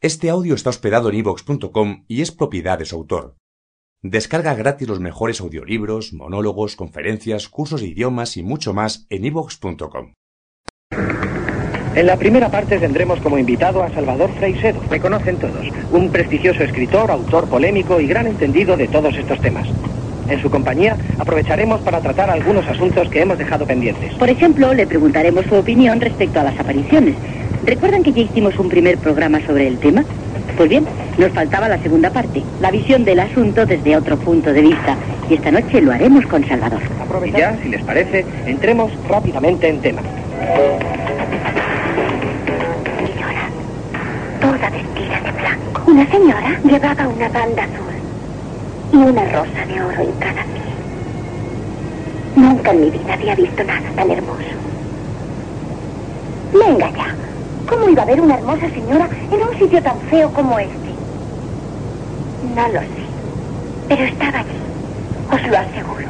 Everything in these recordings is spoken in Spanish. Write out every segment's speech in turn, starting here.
Este audio está hospedado en ivox.com y es propiedad de su autor. Descarga gratis los mejores audiolibros, monólogos, conferencias, cursos de idiomas y mucho más en ivox.com. En la primera parte tendremos como invitado a Salvador Freisedo. Me conocen todos. Un prestigioso escritor, autor polémico y gran entendido de todos estos temas. En su compañía aprovecharemos para tratar algunos asuntos que hemos dejado pendientes. Por ejemplo, le preguntaremos su opinión respecto a las apariciones. ¿Recuerdan que ya hicimos un primer programa sobre el tema? Pues bien, nos faltaba la segunda parte, la visión del asunto desde otro punto de vista. Y esta noche lo haremos con Salvador. Y ya, si les parece, entremos rápidamente en tema. Señora, toda vestida de blanco. Una señora llevaba una banda azul y una rosa de oro en cada pie. Nunca en mi vida había visto nada tan hermoso. Venga ya. ¿Cómo iba a haber una hermosa señora en un sitio tan feo como este? No lo sé, pero estaba allí, os lo aseguro.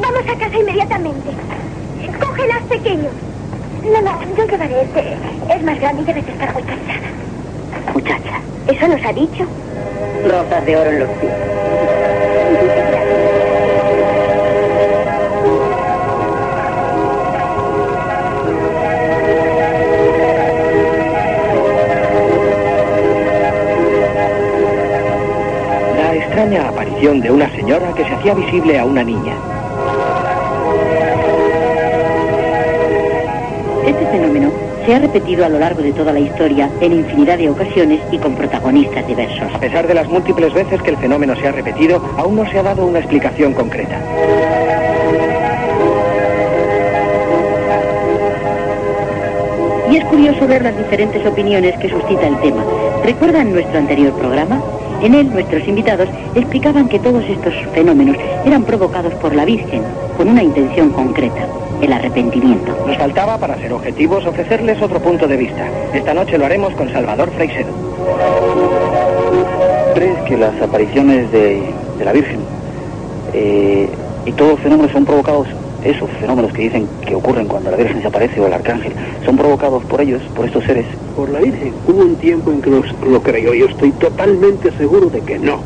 Vamos a casa inmediatamente. Cógelas, pequeños. No, no, yo llevaré este. Es más grande y debes de estar muy cansada. Muchacha, ¿Eso nos ha dicho? rosas de oro en los pies. La extraña aparición de una señora que se hacía visible a una niña. Este fenómeno se ha repetido a lo largo de toda la historia en infinidad de ocasiones y con protagonistas diversos. A pesar de las múltiples veces que el fenómeno se ha repetido, aún no se ha dado una explicación concreta. Y es curioso ver las diferentes opiniones que suscita el tema. ¿Recuerdan nuestro anterior programa? En él nuestros invitados explicaban que todos estos fenómenos eran provocados por la Virgen, con una intención concreta, el arrepentimiento. Nos faltaba, para ser objetivos, ofrecerles otro punto de vista. Esta noche lo haremos con Salvador Freisedo. ¿Crees que las apariciones de, de la Virgen eh, y todos los fenómenos son provocados, esos fenómenos que dicen que ocurren cuando la Virgen se aparece o el arcángel, son provocados por ellos, por estos seres? por la Virgen. Hubo un tiempo en que lo, lo creyó. Yo estoy totalmente seguro de que no.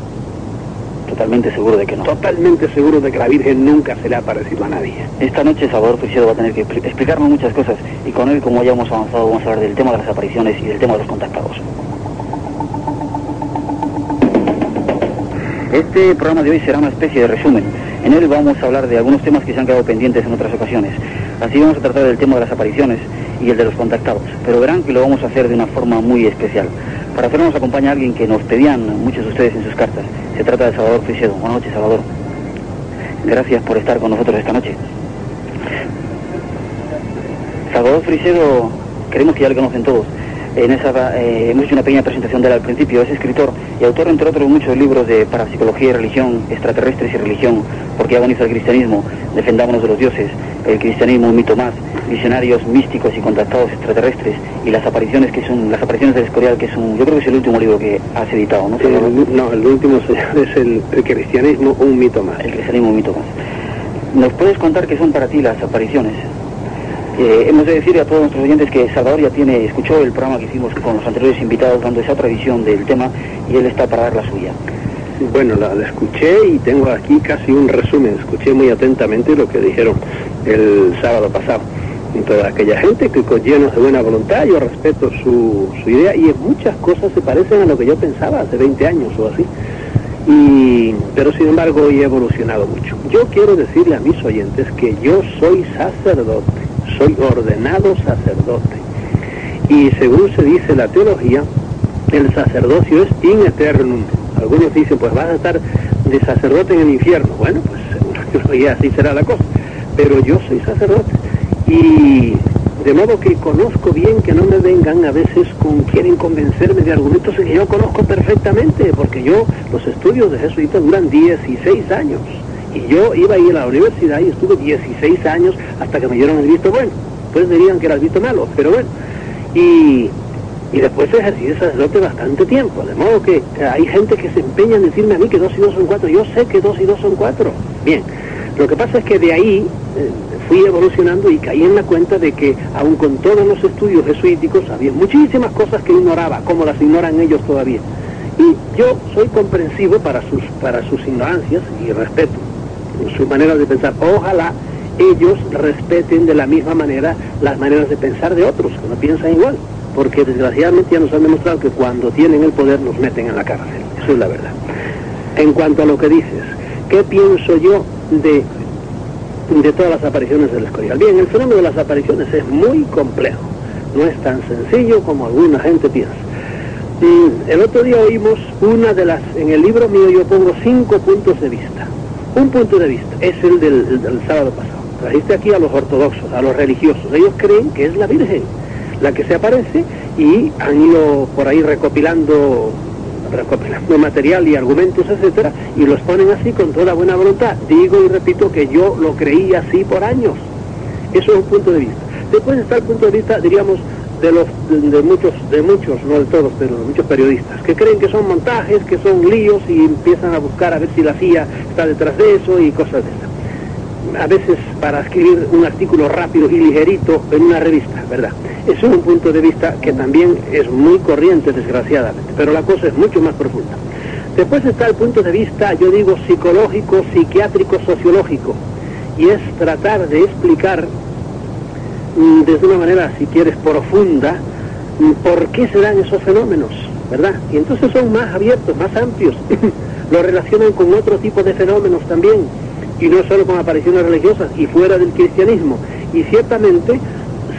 Totalmente seguro de que no. Totalmente seguro de que la Virgen nunca se le ha aparecido a nadie. Esta noche Salvador Preciado va a tener que expli- explicarnos muchas cosas y con él, como ya hemos avanzado, vamos a hablar del tema de las apariciones y del tema de los contactados. Este programa de hoy será una especie de resumen. En él vamos a hablar de algunos temas que se han quedado pendientes en otras ocasiones. Así vamos a tratar del tema de las apariciones y el de los contactados. Pero verán que lo vamos a hacer de una forma muy especial. Para hacerlo nos acompaña alguien que nos pedían muchos de ustedes en sus cartas. Se trata de Salvador Frisedo. Buenas noches, Salvador. Gracias por estar con nosotros esta noche. Salvador Frisedo, creemos que ya lo conocen todos. En esa, eh, hemos hecho una pequeña presentación de él al principio. Es escritor y autor, entre otros, muchos libros de parapsicología y religión, extraterrestres y religión, porque agoniza el cristianismo, defendámonos de los dioses, el cristianismo un mito más, visionarios místicos y contactados extraterrestres y las apariciones que son las apariciones del Escorial, que es un, yo creo que es el último libro que has editado, ¿no? El- no, el último señor es el, el cristianismo, un mito más. El cristianismo un mito más. ¿Nos puedes contar qué son para ti las apariciones? Eh, hemos de decir a todos nuestros oyentes que Salvador ya tiene, escuchó el programa que hicimos con los anteriores invitados dando esa otra visión del tema y él está para dar la suya. Bueno, la, escuché y tengo aquí casi un resumen. Escuché muy atentamente lo que dijeron el sábado pasado. Y toda aquella gente que con llenos de buena voluntad, yo respeto su, su idea y en muchas cosas se parecen a lo que yo pensaba hace 20 años o así. Y, pero sin embargo hoy he evolucionado mucho. Yo quiero decirle a mis oyentes que yo soy sacerdote, soy ordenado sacerdote. Y según se dice la teología, el sacerdocio es in eternum. Algunos dicen, pues vas a estar de sacerdote en el infierno. Bueno, pues la teología así será la cosa. Pero yo soy sacerdote. Y de modo que conozco bien que no me vengan a veces con, quieren convencerme de argumentos que yo conozco perfectamente, porque yo, los estudios de jesuita duran 16 años. Y yo iba a ir a la universidad y estuve 16 años hasta que me dieron el visto bueno. Pues dirían que era el visto malo, pero bueno. Y, y después ejercí de sacerdote bastante tiempo. De modo que eh, hay gente que se empeña en decirme a mí que dos y dos son cuatro. Yo sé que dos y dos son cuatro. Bien, lo que pasa es que de ahí fui evolucionando y caí en la cuenta de que, aun con todos los estudios jesuíticos, había muchísimas cosas que ignoraba, como las ignoran ellos todavía. Y yo soy comprensivo para sus, para sus ignorancias y respeto su manera de pensar. Ojalá ellos respeten de la misma manera las maneras de pensar de otros, que no piensan igual, porque desgraciadamente ya nos han demostrado que cuando tienen el poder nos meten en la cárcel. Eso es la verdad. En cuanto a lo que dices, ¿qué pienso yo de de todas las apariciones del escorial. Bien, el fenómeno de las apariciones es muy complejo, no es tan sencillo como alguna gente piensa. Y el otro día oímos una de las, en el libro mío yo pongo cinco puntos de vista. Un punto de vista es el del, del sábado pasado. Trajiste aquí a los ortodoxos, a los religiosos. Ellos creen que es la Virgen la que se aparece y han ido por ahí recopilando recopilando material y argumentos, etcétera, y los ponen así con toda buena voluntad. Digo y repito que yo lo creí así por años. Eso es un punto de vista. Después está el punto de vista, diríamos, de los de, muchos, de muchos, no de todos, pero de muchos periodistas, que creen que son montajes, que son líos y empiezan a buscar a ver si la CIA está detrás de eso y cosas de esas a veces para escribir un artículo rápido y ligerito en una revista, ¿verdad? Eso es un punto de vista que también es muy corriente, desgraciadamente, pero la cosa es mucho más profunda. Después está el punto de vista, yo digo, psicológico, psiquiátrico, sociológico, y es tratar de explicar mm, desde una manera, si quieres, profunda, mm, por qué se dan esos fenómenos, ¿verdad? Y entonces son más abiertos, más amplios, lo relacionan con otro tipo de fenómenos también y no solo con apariciones religiosas y fuera del cristianismo. Y ciertamente,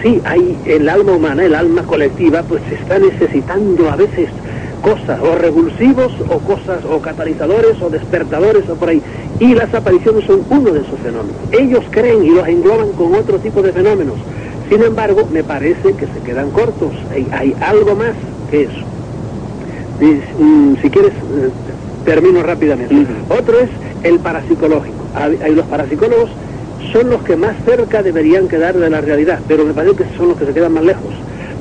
sí, hay el alma humana, el alma colectiva, pues se está necesitando a veces cosas o revulsivos o cosas o catalizadores o despertadores o por ahí. Y las apariciones son uno de esos fenómenos. Ellos creen y los engloban con otro tipo de fenómenos. Sin embargo, me parece que se quedan cortos. Hay, algo más que eso. Mm, si quieres, eh, termino rápidamente. Otro es el parapsicológico hay, los parapsicólogos son los que más cerca deberían quedar de la realidad, pero me parece que son los que se quedan más lejos,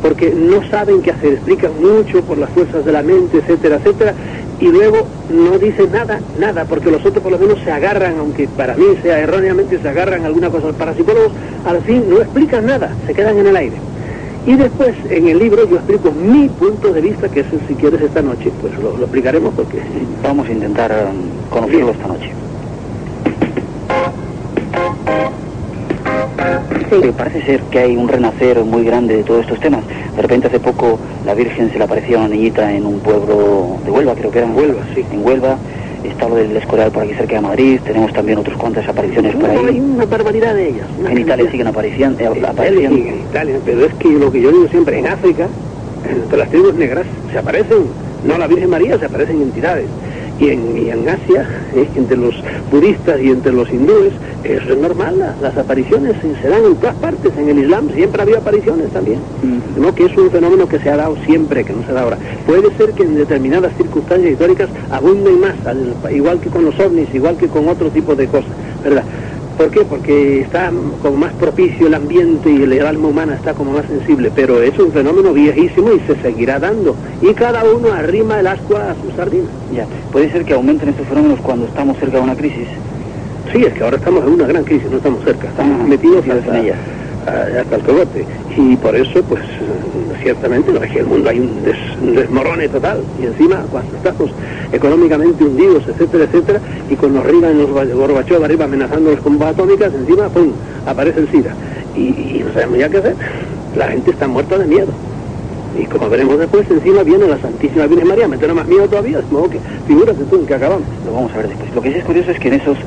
porque no saben qué hacer, explican mucho por las fuerzas de la mente, etcétera, etcétera, y luego no dicen nada, nada, porque los otros por lo menos se agarran, aunque para mí sea erróneamente, se agarran alguna cosa. Los parapsicólogos al fin no explican nada, se quedan en el aire. Y después en el libro yo explico mi punto de vista, que es si quieres esta noche, pues lo, explicaremos porque... Vamos a intentar um, conocerlo esta noche. Sí. Parece ser que hay un renacer muy grande de todos estos temas. De repente hace poco la Virgen se le apareció a una niñita en un pueblo de Huelva, creo que era. En Huelva, sí. En Huelva. Está lo del Escorial por aquí cerca de Madrid. Tenemos también otras cuantas apariciones por ahí. hay una barbaridad de ellas. En Italia siguen apareciendo. Eh, en Italia, pero es que lo que yo digo siempre, en África, entre las tribus negras se aparecen, no la Virgen María, se aparecen entidades y en, Asia, eh, entre los budistas y entre los hindúes, eso es normal, las, apariciones se dan en todas partes, en el Islam siempre había apariciones también, no que es un fenómeno que se ha dado siempre, que no se da ahora. Puede ser que en determinadas circunstancias históricas abunden más, igual que con los ovnis, igual que con otro tipo de cosas, ¿verdad? ¿Por qué? Porque está como más propicio el ambiente y el alma humana está como más sensible, pero es un fenómeno viejísimo y se seguirá dando. Y cada uno arrima el ascua a su sardina. Ya, puede ser que aumenten estos fenómenos cuando estamos cerca de una crisis. Sí, es que ahora estamos en una gran crisis, no estamos cerca, estamos ah, metidos en ella hasta el cogote. Y por eso, pues, ciertamente, no es que el mundo hay un, desmorone total. Y encima, cuando estamos económicamente hundidos, etcétera, etcétera, y con los Riga en los Gorbachov arriba amenazando con bombas atómicas, encima, ¡pum!, aparece el SIDA. Y, no sabemos ya qué hacer. La gente está muerta de miedo. Y como veremos después, encima viene la Santísima Virgen María, me más miedo todavía, es modo que figúrate tú en que acabamos. Lo vamos a ver después. Lo que sí es curioso es que en esos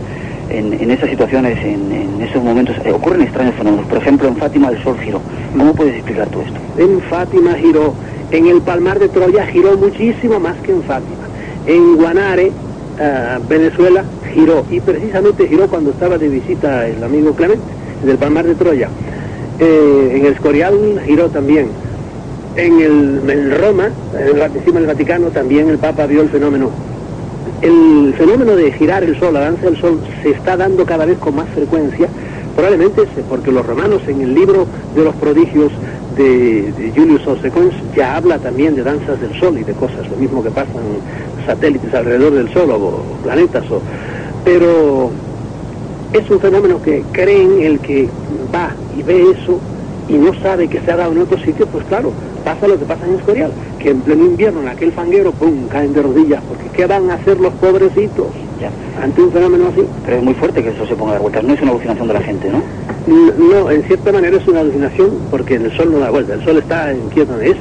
en, esas situaciones, en, esos momentos, eh, ocurren extraños fenómenos. Por ejemplo, en Fátima el sol giró. ¿Cómo puedes explicar todo esto? En Fátima giró. En el Palmar de Troya giró muchísimo más que en Fátima. En Guanare, ah, Venezuela, giró. Y precisamente giró cuando estaba de visita el amigo Clemente, del Palmar de Troya. Eh, en el Escorial giró también. En, el, en Roma, en encima del Vaticano, también el Papa vio el fenómeno el fenómeno de girar el sol, la danza del sol, se está dando cada vez con más frecuencia, probablemente porque los romanos en el libro de los prodigios de, Julius Osequens ya habla también de danzas del sol y de cosas, lo mismo que pasan satélites alrededor del sol o, planetas, o, pero es un fenómeno que creen el que va y ve eso y no sabe que se ha dado en otro sitio, pues claro, pasa lo que pasa en Escorial, que en pleno invierno, en aquel fanguero, pum, caen de rodillas, porque ¿qué van a hacer los pobrecitos ante un fenómeno así? Pero es muy fuerte que eso se ponga a dar vueltas, no es una alucinación de la gente, ¿no? No, en cierta manera es una alucinación porque el sol no da vuelta, el sol está en quieto, es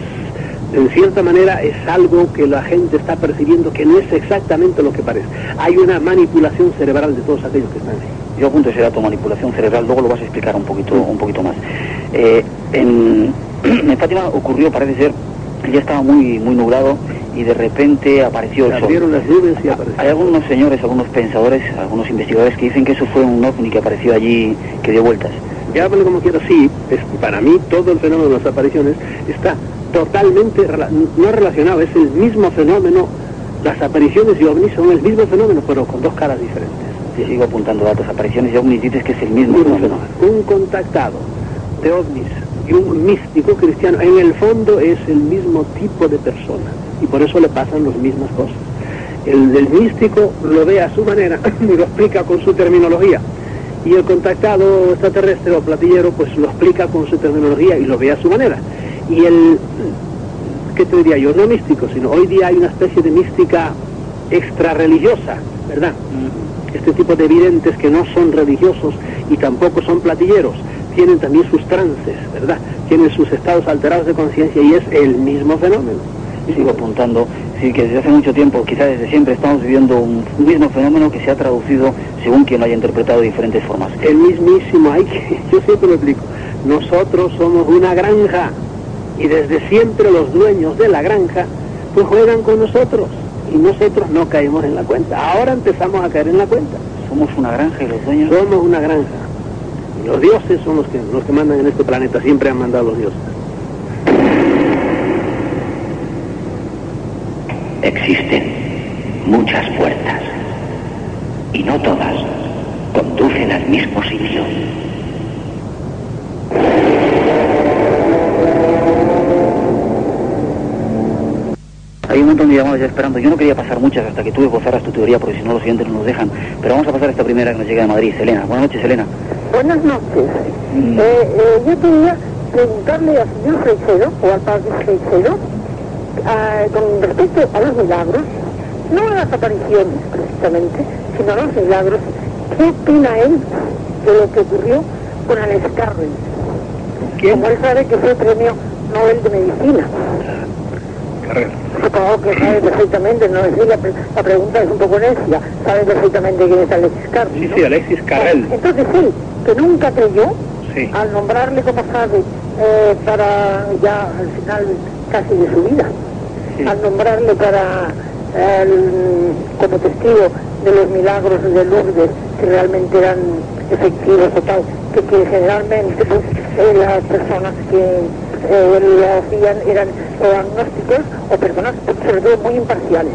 en cierta manera es algo que la gente está percibiendo que no es exactamente lo que parece. Hay una manipulación cerebral de todos aquellos que están ahí. Yo apunto ese dato, manipulación cerebral, luego lo vas a explicar un poquito, un poquito más. Eh, en, en, Fátima ocurrió, parece ser, ya estaba muy, muy nublado y de repente apareció el sol. las nubes y apareció. Hay algunos señores, algunos pensadores, algunos investigadores que dicen que eso fue un ovni que apareció allí, que dio vueltas. Llámalo como quiera, sí, es, para mí todo el fenómeno de las apariciones está totalmente no relacionado, es el mismo fenómeno, las apariciones y ovnis son el mismo fenómeno, pero con dos caras diferentes. Sí, sigo apuntando datos, apariciones y ovnis dices que es el mismo, fenómeno. Un contactado de ovnis y un místico cristiano, en el fondo es el mismo tipo de persona y por eso le pasan las mismas cosas. El, el místico lo ve a su manera y lo explica con su terminología y el contactado extraterrestre o platillero pues lo explica con su terminología y lo ve a su manera y el, ¿qué te diría yo? No místico, sino hoy día hay una especie de mística extrarreligiosa, ¿verdad? Mm. Este tipo de videntes que no son religiosos y tampoco son platilleros, tienen también sus trances, ¿verdad? Tienen sus estados alterados de conciencia y es el mismo fenómeno. Y sigo apuntando, sí, que desde hace mucho tiempo, quizás desde siempre, estamos viviendo un mismo fenómeno que se ha traducido según quien lo haya interpretado de diferentes formas. El mismísimo, hay que, yo siempre lo explico, nosotros somos una granja, y desde siempre los dueños de la granja pues juegan con nosotros y nosotros no caemos en la cuenta. Ahora empezamos a caer en la cuenta. Somos una granja y los dueños. Somos una granja. Los dioses son los que, los que mandan en este planeta, siempre han mandado los dioses. Existen muchas puertas y no todas conducen al mismo sitio. Hay un montón de llamadas ya esperando. Yo no quería pasar muchas hasta que tú esbozaras tu teoría, porque si no los siguientes no nos dejan. Pero vamos a pasar esta primera que nos llega de Madrid. Selena. Buenas noches, Selena. Buenas noches. Eh, eh, yo quería preguntarle al señor Freixero, o al padre Freixero, ah, con respecto a los milagros, no a las apariciones precisamente, sino a los milagros, ¿qué opina él de lo que ocurrió con Alex Carrel? Como él sabe que fue premio Nobel de Medicina. Supongo que sabe perfectamente, no es la, la, pregunta es un poco necia, sabe perfectamente quién es Alexis Carrel. Sí, sí, Alexis Carrel. Entonces sí, que nunca creyó, al nombrarle como sabe, eh, para ya al final casi de su vida, al nombrarle para como testigo de los milagros de Lourdes, que realmente eran efectivos o tal, que, que generalmente pues, eh, las personas que eh, lo hacían eran o agnósticos o personas sobre todo muy imparciales.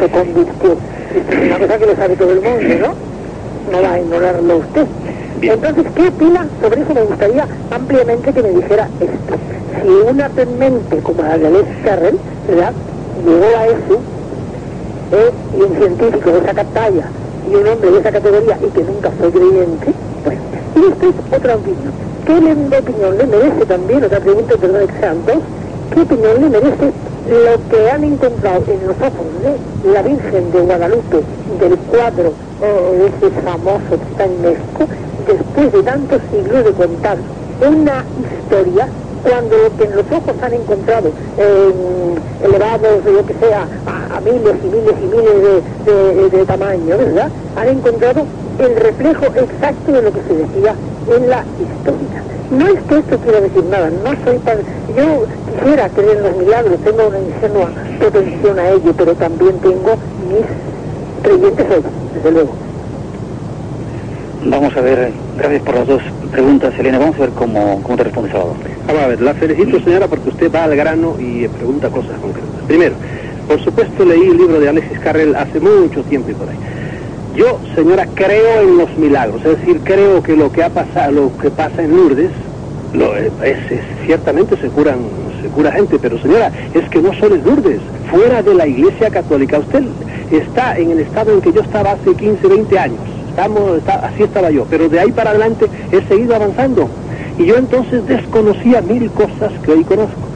Se convirtió. es una cosa que lo sabe todo el mundo, ¿no? No va a ignorarlo usted. Entonces, ¿qué opina sobre eso? Me gustaría ampliamente que me dijera esto. Si una mente como la de Alex Carrel, ¿verdad? Llegó a eso, eh, y un científico de esa talla y un hombre de esa categoría y que nunca fue creyente, bueno, y después otra opinión ¿qué opinión le merece también, otra pregunta, perdón, Santos, qué opinión le merece lo que han encontrado en los ojos de la Virgen de Guadalupe del cuadro de ese famoso que está en México, después de tantos siglos de contar una historia cuando lo que en los ojos han encontrado elevados, yo que sea, a, miles y miles y miles de, de tamaño, ¿verdad? Han encontrado el reflejo exacto de lo que se decía en la historia. No es que esto quiera decir nada, no soy tan... Yo quisiera creer en los milagros, tengo una ingenua pretensión a ello, pero también tengo mis creyentes desde luego. Vamos a ver, gracias por las dos preguntas, Elena. Vamos a ver cómo, cómo te responde Salvador. Vamos a ver, la felicito, señora, porque usted va al grano y pregunta cosas concretas. Primero, por supuesto leí el libro de Alexis Carrel hace mucho tiempo y por ahí. Yo, señora, creo en los milagros, es decir, creo que lo que ha pasado, lo que pasa en Lourdes, lo, es, ciertamente se curan, se cura gente, pero señora, es que no solo es Lourdes, fuera de la Iglesia Católica, usted está en el estado en que yo estaba hace 15, 20 años, así estaba yo. Pero de ahí para adelante he seguido avanzando. Y yo entonces desconocía mil cosas que hoy conozco.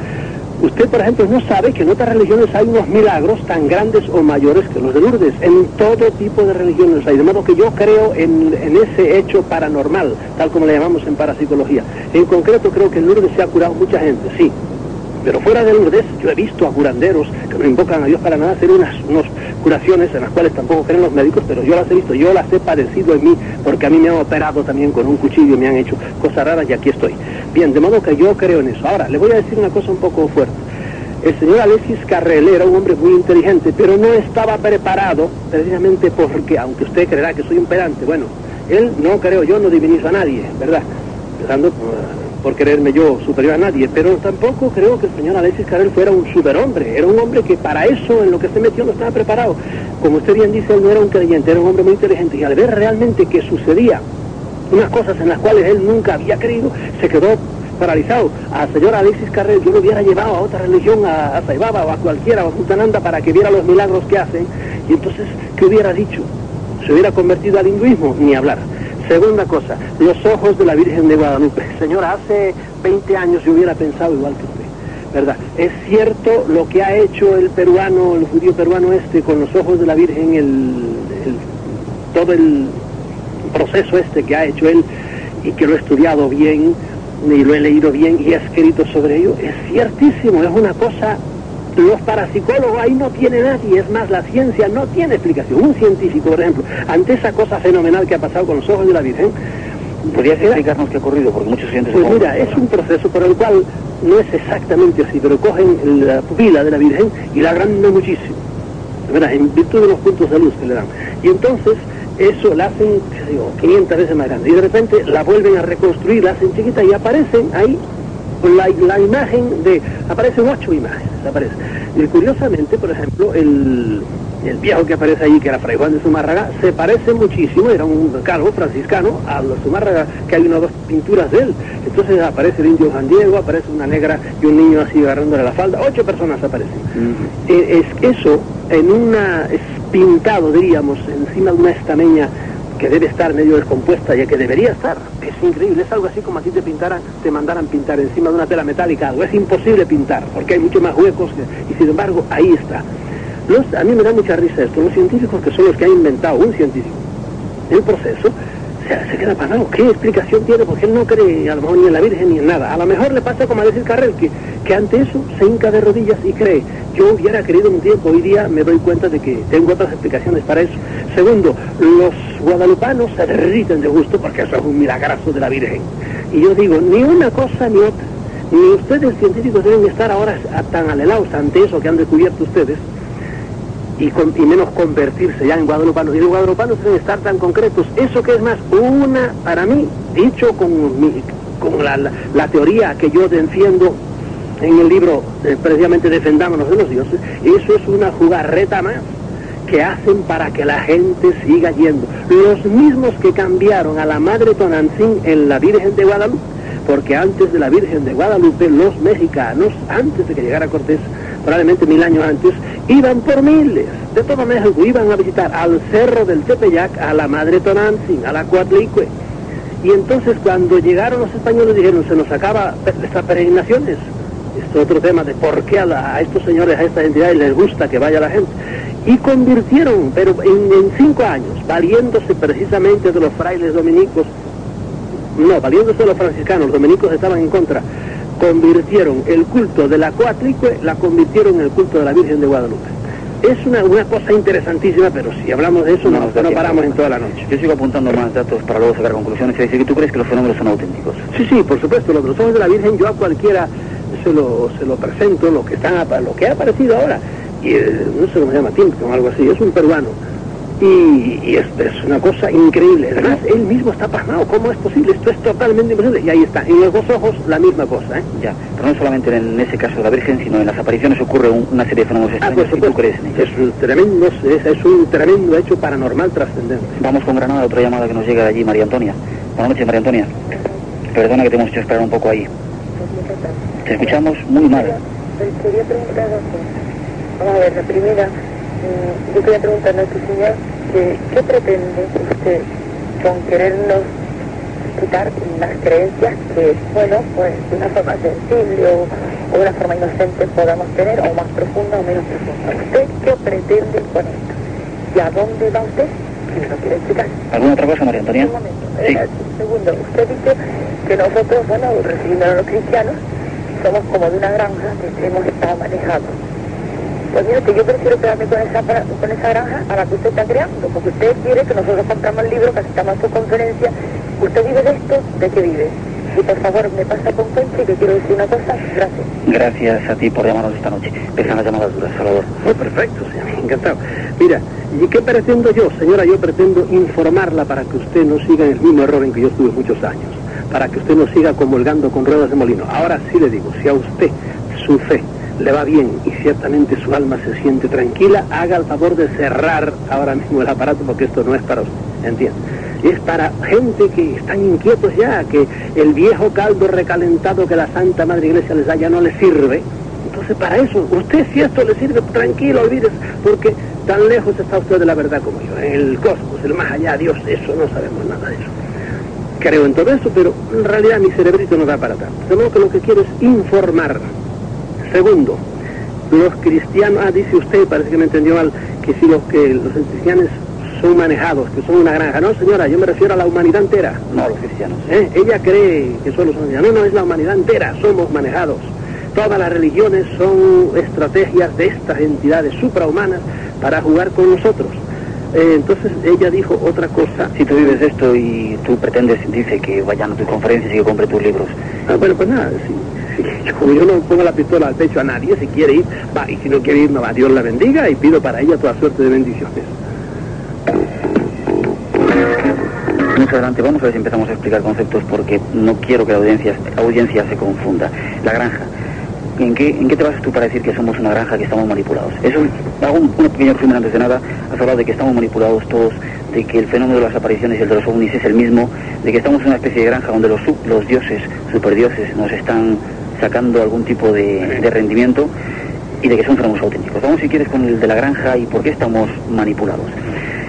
Usted, por ejemplo, no sabe que en otras religiones hay unos milagros tan grandes o mayores que los de Lourdes. En todo tipo de religiones hay. De modo que yo creo en, en ese hecho paranormal, tal como le llamamos en parapsicología. En concreto, creo que en Lourdes se ha curado mucha gente, sí. Pero fuera de Lourdes, yo he visto a curanderos que no invocan a Dios para nada hacer unas, curaciones en las cuales tampoco creen los médicos, pero yo las he visto, yo las he padecido en mí, porque a mí me han operado también con un cuchillo, me han hecho cosas raras y aquí estoy. Bien, de modo que yo creo en eso. Ahora, le voy a decir una cosa un poco fuerte. El señor Alexis Carrel era un hombre muy inteligente, pero no estaba preparado precisamente porque, aunque usted creerá que soy un pedante, bueno, él no creo yo, no divinizo a nadie, ¿verdad? Empezando por creerme yo superior a nadie, pero tampoco creo que el señor Alexis Carrel fuera un superhombre, era un hombre que para eso en lo que se metió no estaba preparado. Como usted bien dice, él no era un creyente, era un hombre muy inteligente y al ver realmente que sucedía unas cosas en las cuales él nunca había creído, se quedó paralizado. Al señor Alexis Carrel yo lo hubiera llevado a otra religión, a, a Saibaba o a cualquiera, o a Sultananda, para que viera los milagros que hacen. Y entonces, ¿qué hubiera dicho? ¿Se hubiera convertido al hinduismo? Ni hablar. Segunda cosa, los ojos de la Virgen de Guadalupe. Señora, hace 20 años yo hubiera pensado igual que usted, ¿verdad? Es cierto lo que ha hecho el peruano, el judío peruano este, con los ojos de la Virgen, el, todo el proceso este que ha hecho él y que lo he estudiado bien y lo he leído bien y he escrito sobre ello, es ciertísimo, es una cosa los parapsicólogos ahí no tiene nadie, es más, la ciencia no tiene explicación. Un científico, por ejemplo, ante esa cosa fenomenal que ha pasado con los ojos de la Virgen, ¿Podrías explicarnos qué ha ocurrido? Porque muchos clientes... Pues mira, es un proceso por el cual no es exactamente así, pero cogen la pupila de la Virgen y la agrandan muchísimo, ¿verdad? En virtud de los puntos de luz que le dan. Y entonces eso la hacen, digo, 500 veces más grande. Y de repente la vuelven a reconstruir, la hacen chiquita y aparecen ahí la, la imagen de... Aparecen ocho imágenes, aparecen. Y curiosamente, por ejemplo, el, el viejo que aparece ahí, que era Fray Juan de Zumárraga, se parece muchísimo, era un calvo franciscano, a los Zumárraga, que hay una o dos pinturas de él. Entonces aparece el indio Juan Diego, aparece una negra y un niño así agarrándole la falda, ocho personas aparecen. Eh, es eso, en una, es pintado, diríamos, encima de una estameña que debe estar medio descompuesta y que debería estar. Es increíble, es algo así como a ti te pintaran, te mandaran pintar encima de una tela metálica. Es imposible pintar, porque hay mucho más huecos, y sin embargo, ahí está. A mí me da mucha risa esto, los científicos que son los que han inventado, un científico, el proceso, se, queda parado. ¿Qué explicación tiene? Porque él no cree a lo mejor ni en la Virgen ni en nada. A lo mejor le pasa como a decir Carrel, que, que ante eso se hinca de rodillas y cree. Yo hubiera querido un tiempo, hoy día me doy cuenta de que tengo otras explicaciones para eso. Segundo, los guadalupanos se derriten de gusto porque eso es un milagrazo de la Virgen. Y yo digo, ni una cosa ni otra. Ni ustedes científicos deben estar ahora tan alelados ante eso que han descubierto ustedes, y, menos convertirse ya en guadalupanos. Y los guadalupanos deben estar tan concretos. Eso que es más, una, para mí, dicho con, con la, teoría que yo defiendo en el libro, eh, precisamente Defendámonos de los dioses, eso es una jugarreta más que hacen para que la gente siga yendo. Los mismos que cambiaron a la Madre Tonantzin en la Virgen de Guadalupe, porque antes de la Virgen de Guadalupe, los mexicanos, antes de que llegara Cortés, probablemente mil años antes, iban por miles de todo México, iban a visitar al cerro del Tepeyac, a la Madre Tonantzin, a la Coatlicue. Y entonces cuando llegaron los españoles dijeron, se nos acaba estas peregrinaciones. Este otro tema de por qué a, estos señores, a estas entidades les gusta que vaya la gente. Y convirtieron, pero en, en cinco años, valiéndose precisamente de los frailes dominicos, no, valiéndose de los franciscanos, los dominicos estaban en contra, convirtieron el culto de la Coatlicue, la convirtieron en el culto de la Virgen de Guadalupe. Es una, una cosa interesantísima, pero si hablamos de eso no, no, paramos en toda la noche. Yo sigo apuntando más datos para luego sacar conclusiones. Es decir, que tú crees que los fenómenos son auténticos. Sí, sí, por supuesto. Los ojos de la Virgen yo a cualquiera se lo, se lo presento, lo que, está, lo que ha aparecido ahora. Y eh, no sé cómo se llama, Tim, o algo así. Es un peruano y, es, una cosa increíble. Además, él mismo está pasmado. ¿Cómo es posible? Esto es totalmente imposible. Y ahí está. En los dos ojos, la misma cosa. ¿eh? Ya. Pero no solamente en ese caso de la Virgen, sino en las apariciones ocurre una serie de fenómenos ah, extraños. Tú crees Es un tremendo, es, un tremendo hecho paranormal trascendente. Vamos con Granada, otra llamada que nos llega de allí, María Antonia. Buenas noches, María Antonia. Perdona que te hemos hecho esperar un poco ahí. Te escuchamos muy mal. Quería preguntar, vamos a ver, la primera, yo quería preguntarle a tu señor ¿qué pretende usted con querernos quitar las creencias que, bueno, pues de una forma sensible o, o de una forma inocente podamos tener, o más profunda o menos profunda. ¿Usted qué pretende con esto? ¿Y a dónde va usted? Si lo quiere explicar. ¿Alguna otra cosa, María Antonia? Un momento. Eh, segundo, usted dice que nosotros, bueno, recibiendo a los cristianos, somos como de una granja que hemos estado manejando. Pues mire, que yo prefiero quedarme con esa, con esa granja a la que usted está creando, porque usted quiere que nosotros compramos el libro, que asistamos a su conferencia. ¿Usted vive de esto? ¿De qué vive? Y por favor, me pasa con cuenta y que quiero decir una cosa. Gracias. Gracias a ti por llamarnos esta noche. Empiezan las llamadas duras, Salvador. Muy perfecto, señor. Encantado. Mira, ¿y qué pretendo yo, señora? Yo pretendo informarla para que usted no siga en el mismo error en que yo estuve muchos años. Para que usted no siga comulgando con ruedas de molino. Ahora sí le digo, si a usted su fe le va bien y ciertamente su alma se siente tranquila, haga el favor de cerrar ahora mismo el aparato porque esto no es para usted, ¿entiende? Es para gente que están inquietos ya, que el viejo caldo recalentado que la Santa Madre Iglesia les da ya no les sirve. Entonces para eso, usted si esto le sirve, tranquilo, olvídese, porque tan lejos está usted de la verdad como yo. En el cosmos, el más allá, Dios, eso no sabemos nada de eso. Creo en todo eso, pero en realidad mi cerebrito no da para tanto. De modo que lo que quiero es informar Segundo, los cristianos, ah, dice usted, parece que me entendió mal, que si los que los cristianos son manejados, que son una granja. No, señora, yo me refiero a la humanidad entera. No, los cristianos. ¿Eh? Ella cree que solo son cristianos. No, no, es la humanidad entera, somos manejados. Todas las religiones son estrategias de estas entidades suprahumanas para jugar con nosotros. Eh, entonces ella dijo otra cosa. Si tú vives esto y tú pretendes, dice que vayan a tus conferencias y que compre tus libros. Ah, bueno, pues nada, sí. Como yo no pongo la pistola al pecho a nadie, si quiere ir, va, y si no quiere ir, no va. Dios la bendiga y pido para ella toda suerte de bendiciones. Más adelante vamos a ver si empezamos a explicar conceptos porque no quiero que la audiencia, audiencia se confunda. La granja. ¿En qué, ¿En qué te basas tú para decir que somos una granja que estamos manipulados? Eso, hago un, un pequeño resumen antes de nada. Has hablado de que estamos manipulados todos, de que el fenómeno de las apariciones y el de los ovnis es el mismo, de que estamos en una especie de granja donde los, los dioses, superdioses, nos están sacando algún tipo de, de rendimiento y de que son fenómenos auténticos. Vamos si quieres con el de la granja y por qué estamos manipulados.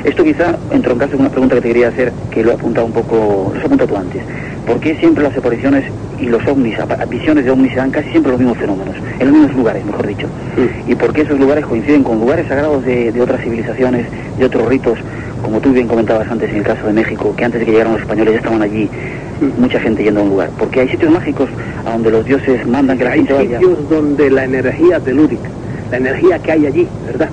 Esto quizá entroncarse con una pregunta que te quería hacer, que lo he apuntado un poco, lo has apuntado tú antes. ¿Por qué siempre las apariciones y los ovnis, visiones de ovnis se dan casi siempre los mismos fenómenos, en los mismos lugares, mejor dicho? ¿Y por qué esos lugares coinciden con lugares sagrados de, de otras civilizaciones, de otros ritos, como tú bien comentabas antes en el caso de México, que antes de que llegaran los españoles ya estaban allí mucha gente yendo a un lugar? Porque hay sitios mágicos a donde los dioses mandan que la Hay gente vaya. sitios donde la energía telúrica, la energía que hay allí, ¿verdad?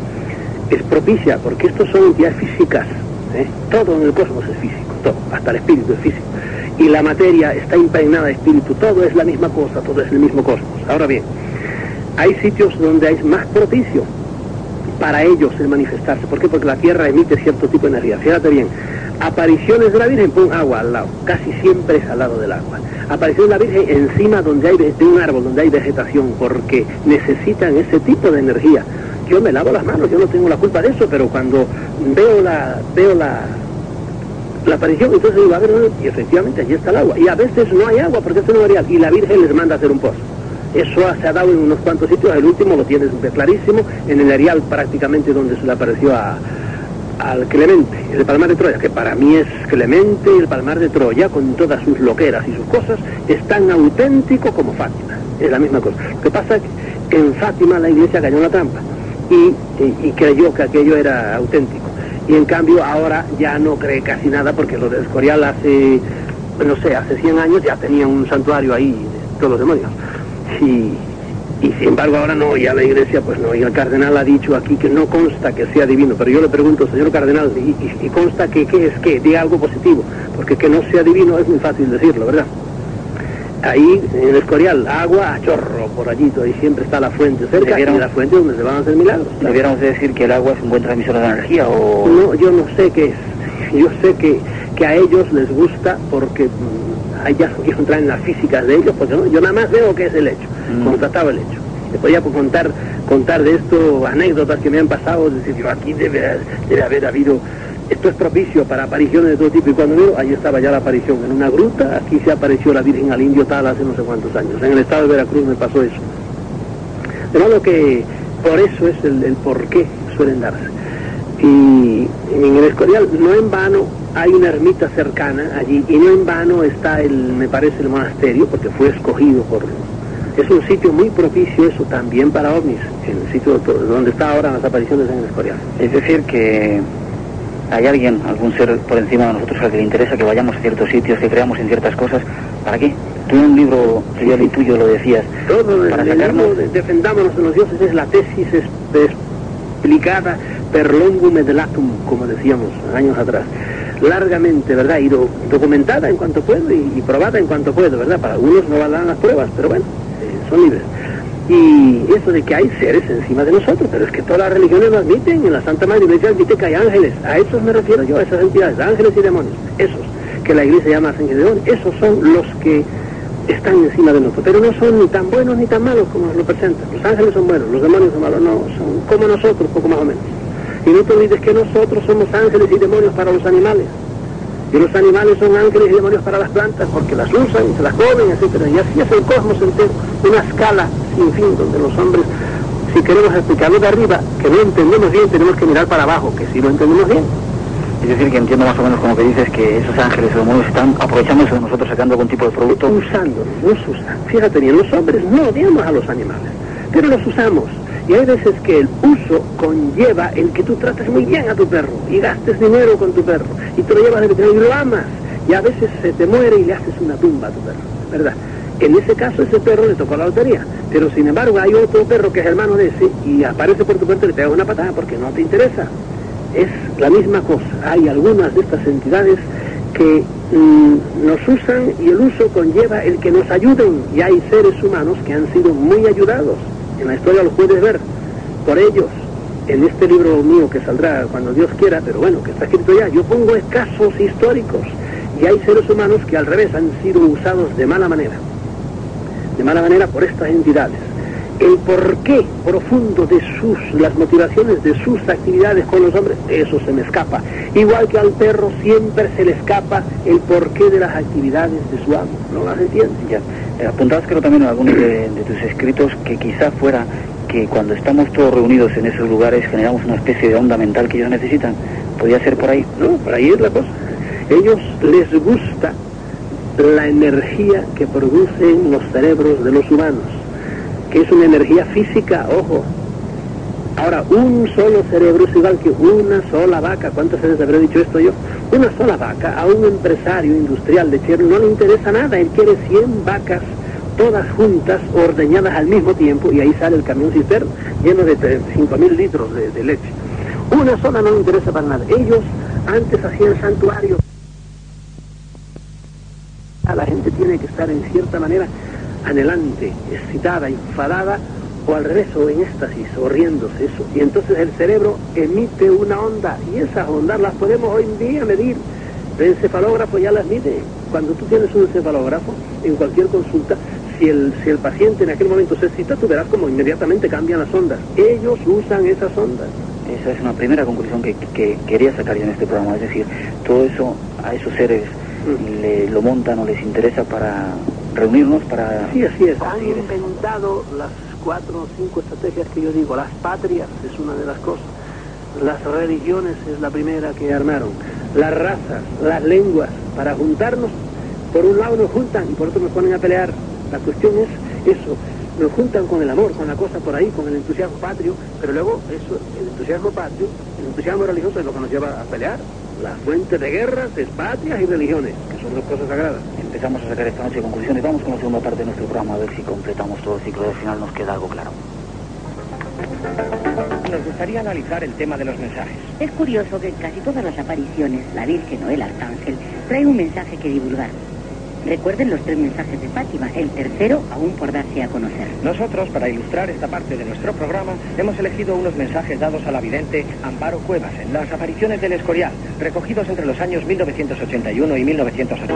Es propicia, porque estos son entidades físicas. ¿eh? Todo en el cosmos es físico, todo, hasta el espíritu es físico. Y la materia está impregnada de espíritu, todo es la misma cosa, todo es el mismo cosmos. Ahora bien, hay sitios donde es más propicio para ellos el manifestarse. ¿Por qué? Porque la Tierra emite cierto tipo de energía. Fíjate bien, apariciones de la Virgen, pon agua al lado, casi siempre es al lado del agua. Apariciones de la Virgen encima donde hay de un árbol, donde hay vegetación, porque necesitan ese tipo de energía. Yo me lavo las manos, yo no tengo la culpa de eso, pero cuando veo la veo la la aparición, entonces digo, a ver, y efectivamente allí está el agua. Y a veces no hay agua porque es real, y la Virgen les manda a hacer un pozo. Eso se ha dado en unos cuantos sitios, el último lo tienes clarísimo, en el Arial prácticamente donde se le apareció a, al Clemente, el Palmar de Troya, que para mí es Clemente, el Palmar de Troya, con todas sus loqueras y sus cosas, es tan auténtico como Fátima. Es la misma cosa. Lo que pasa es que en Fátima la iglesia cayó en la trampa y, y- y creyó que aquello era auténtico. Y en cambio ahora ya no cree casi nada porque lo de Escorial hace, no sé, hace 100 años ya tenía un santuario ahí de todos los demonios. Y, y sin embargo ahora no, ya la iglesia pues no, y el cardenal ha dicho aquí que no consta que sea divino, pero yo le pregunto, señor cardenal, ¿y, y- y consta que qué es qué? Diga algo positivo, porque que no sea divino es muy fácil decirlo, ¿verdad? Ahí en el Escorial, agua a chorro por allí, y siempre está la fuente cerca, y la fuente donde se van a hacer milagros. ¿Debiéramos de decir que el agua es un buen transmisor de energía o...? No, yo no sé qué es. Yo sé que, que a ellos les gusta porque ahí ya no quiero entrar en las físicas de ellos, porque no, yo nada más veo que es el hecho, Mm. constataba el hecho. Le podía pues, contar, contar de esto anécdotas que me han pasado, decir, yo aquí debe, debe haber habido, esto es propicio para apariciones de todo tipo, y cuando veo, ahí estaba ya la aparición, en una gruta, aquí se apareció la Virgen al Indio tal hace no sé cuántos años, en el estado de Veracruz me pasó eso. De modo que por eso es el, el por qué suelen darse. Y en el Escorial, no en vano, hay una ermita cercana allí y no en vano está el, me parece, el monasterio porque fue escogido por... Es un sitio muy propicio eso también para ovnis, el sitio donde está ahora las apariciones en el Escorial. Es decir que hay alguien, algún ser por encima de nosotros al que le interesa que vayamos a ciertos sitios, que creamos en ciertas cosas. ¿Para qué? Tú en un libro que yo tuyo lo decías. Todo para sacarnos... de Defendámonos de los dioses es la tesis explicada per longum et latum, como decíamos años atrás. Largamente, ¿verdad? Y documentada en cuanto puedo y, probada en cuanto puedo, ¿verdad? Para algunos no valdrán las pruebas, pero bueno, eh, son libres. Y eso de que hay seres encima de nosotros, pero es que todas las religiones lo admiten, en la Santa Madre Iglesia admite que hay ángeles, a esos me refiero yo, a esas entidades, ángeles y demonios, esos, que la Iglesia llama ángeles y demonios, esos son los que están encima de nosotros, pero no son ni tan buenos ni tan malos como nos lo presentan. Los ángeles son buenos, los demonios son malos, no, son como nosotros, poco más o menos. Y no te olvides que nosotros somos ángeles y demonios para los animales. Y los animales son ángeles y demonios para las plantas porque las usan se las comen, etc. Y así es el cosmos entero, una escala sin fin donde los hombres, si queremos explicarlo de arriba, que no entendemos bien, tenemos que mirar para abajo, que sí lo entendemos bien. Es decir, que entiendo más o menos como que dices que esos ángeles demonios están aprovechándose de nosotros sacando algún tipo de producto. Usándonos, nos usan. Fíjate bien, los hombres no odiamos a los animales, pero los usamos. Y hay veces que el uso conlleva el que tú trates muy bien a tu perro y gastes dinero con tu perro y te lo llevas de veterinario y lo amas. Y a veces se te muere y le haces una tumba a tu perro, ¿verdad? En ese caso ese perro le tocó la lotería. Pero sin embargo hay otro perro que es hermano de ese y aparece por tu puerta y le pega una patada porque no te interesa. Es la misma cosa. Hay algunas de estas entidades que mm, nos usan y el uso conlleva el que nos ayuden. Y hay seres humanos que han sido muy ayudados en la historia lo puedes ver por ellos. En este libro mío que saldrá cuando Dios quiera, pero bueno, que está escrito ya, yo pongo casos históricos y hay seres humanos que al revés han sido usados de mala manera, de mala manera por estas entidades. El porqué profundo de sus, las motivaciones de sus actividades con los hombres, eso se me escapa. Igual que al perro siempre se le escapa el porqué de las actividades de su amo. ¿No las entiendes? Ya. Eh, apuntabas creo también en algunos de, tus escritos que quizá fuera que cuando estamos todos reunidos en esos lugares generamos una especie de onda mental que ellos necesitan. ¿Podría ser por ahí? No, por ahí es la cosa. Ellos les gusta la energía que producen los cerebros de los humanos, que es una energía física, ojo. Ahora, un solo cerebro es igual que una sola vaca. ¿Cuántas veces habré dicho esto yo? Una sola vaca a un empresario industrial de Cherno no le interesa nada, él quiere 100 vacas todas juntas, ordeñadas al mismo tiempo, y ahí sale el camión cisterno lleno de 5.000 litros de, leche. Una sola no le interesa para nada. Ellos antes hacían santuarios. La gente tiene que estar en cierta manera anhelante, excitada, enfadada, o al revés, o en éxtasis, o riéndose, eso. Y entonces el cerebro emite una onda, y esas ondas las podemos hoy en día medir. El encefalógrafo ya las mide. Cuando tú tienes un encefalógrafo, en cualquier consulta, si el, si el paciente en aquel momento se excita, tú verás como inmediatamente cambian las ondas. Ellos usan esas ondas. Esa es una primera conclusión que, quería sacar yo en este programa. Es decir, todo eso a esos seres le, lo montan o les interesa para reunirnos, para... Sí, así es. Han inventado las cuatro o cinco estrategias que yo digo. Las patrias es una de las cosas. Las religiones es la primera que armaron. Las razas, las lenguas, para juntarnos. Por un lado nos juntan y por otro nos ponen a pelear. La cuestión es eso. Nos juntan con el amor, con la cosa por ahí, con el entusiasmo patrio, pero luego eso, el entusiasmo patrio, el entusiasmo religioso es lo que nos lleva a pelear. La fuente de guerras es patrias y religiones, que son dos cosas sagradas. Empezamos a sacar esta noche conclusiones. Vamos con la segunda parte de nuestro programa a ver si completamos todo el ciclo. Al final nos queda algo claro. Nos gustaría analizar el tema de los mensajes. Es curioso que en casi todas las apariciones, la Virgen o el Arcángel trae un mensaje que divulgar. Recuerden los tres mensajes de Fátima, el tercero aún por darse a conocer. Nosotros, para ilustrar esta parte de nuestro programa, hemos elegido unos mensajes dados a la vidente Amparo Cuevas en las apariciones del Escorial, recogidos entre los años 1981 y 1980.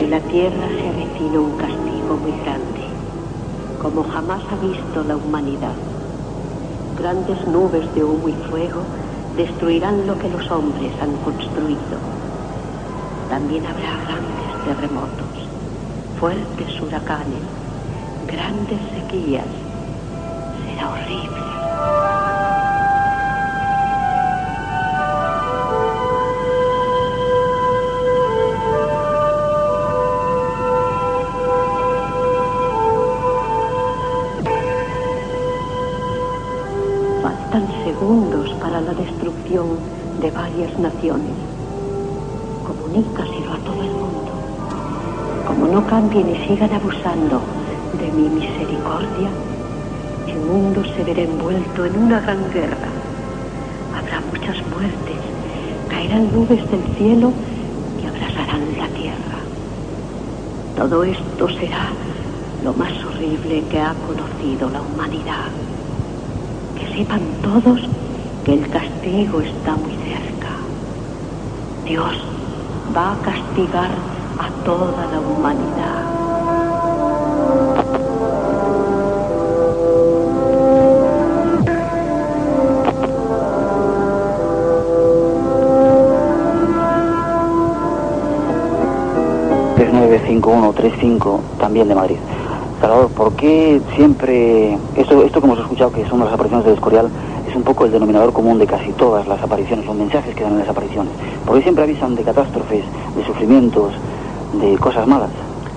En la tierra se avecina un castigo muy grande, como jamás ha visto la humanidad. Grandes nubes de humo y fuego destruirán lo que los hombres han construido también habrá grandes terremotos, fuertes huracanes, grandes sequías. Será horrible. Faltan segundos para la destrucción de varias naciones. Comunícaselo a todo el mundo. Como no cambien y sigan abusando de mi misericordia, el mundo se verá envuelto en una gran guerra. Habrá muchas muertes, caerán nubes del cielo y abrasarán la tierra. Todo esto será lo más horrible que ha conocido la humanidad. Que sepan todos que el castigo está muy cerca. Dios va a castigar a toda la humanidad. 5135 también de Madrid. Salvador, ¿por qué siempre, esto, esto que hemos escuchado que son las apariciones del Escorial, es un poco el denominador común de casi todas las apariciones, los mensajes que dan en las apariciones? ¿Por qué siempre avisan de catástrofes, de sufrimientos, de cosas malas?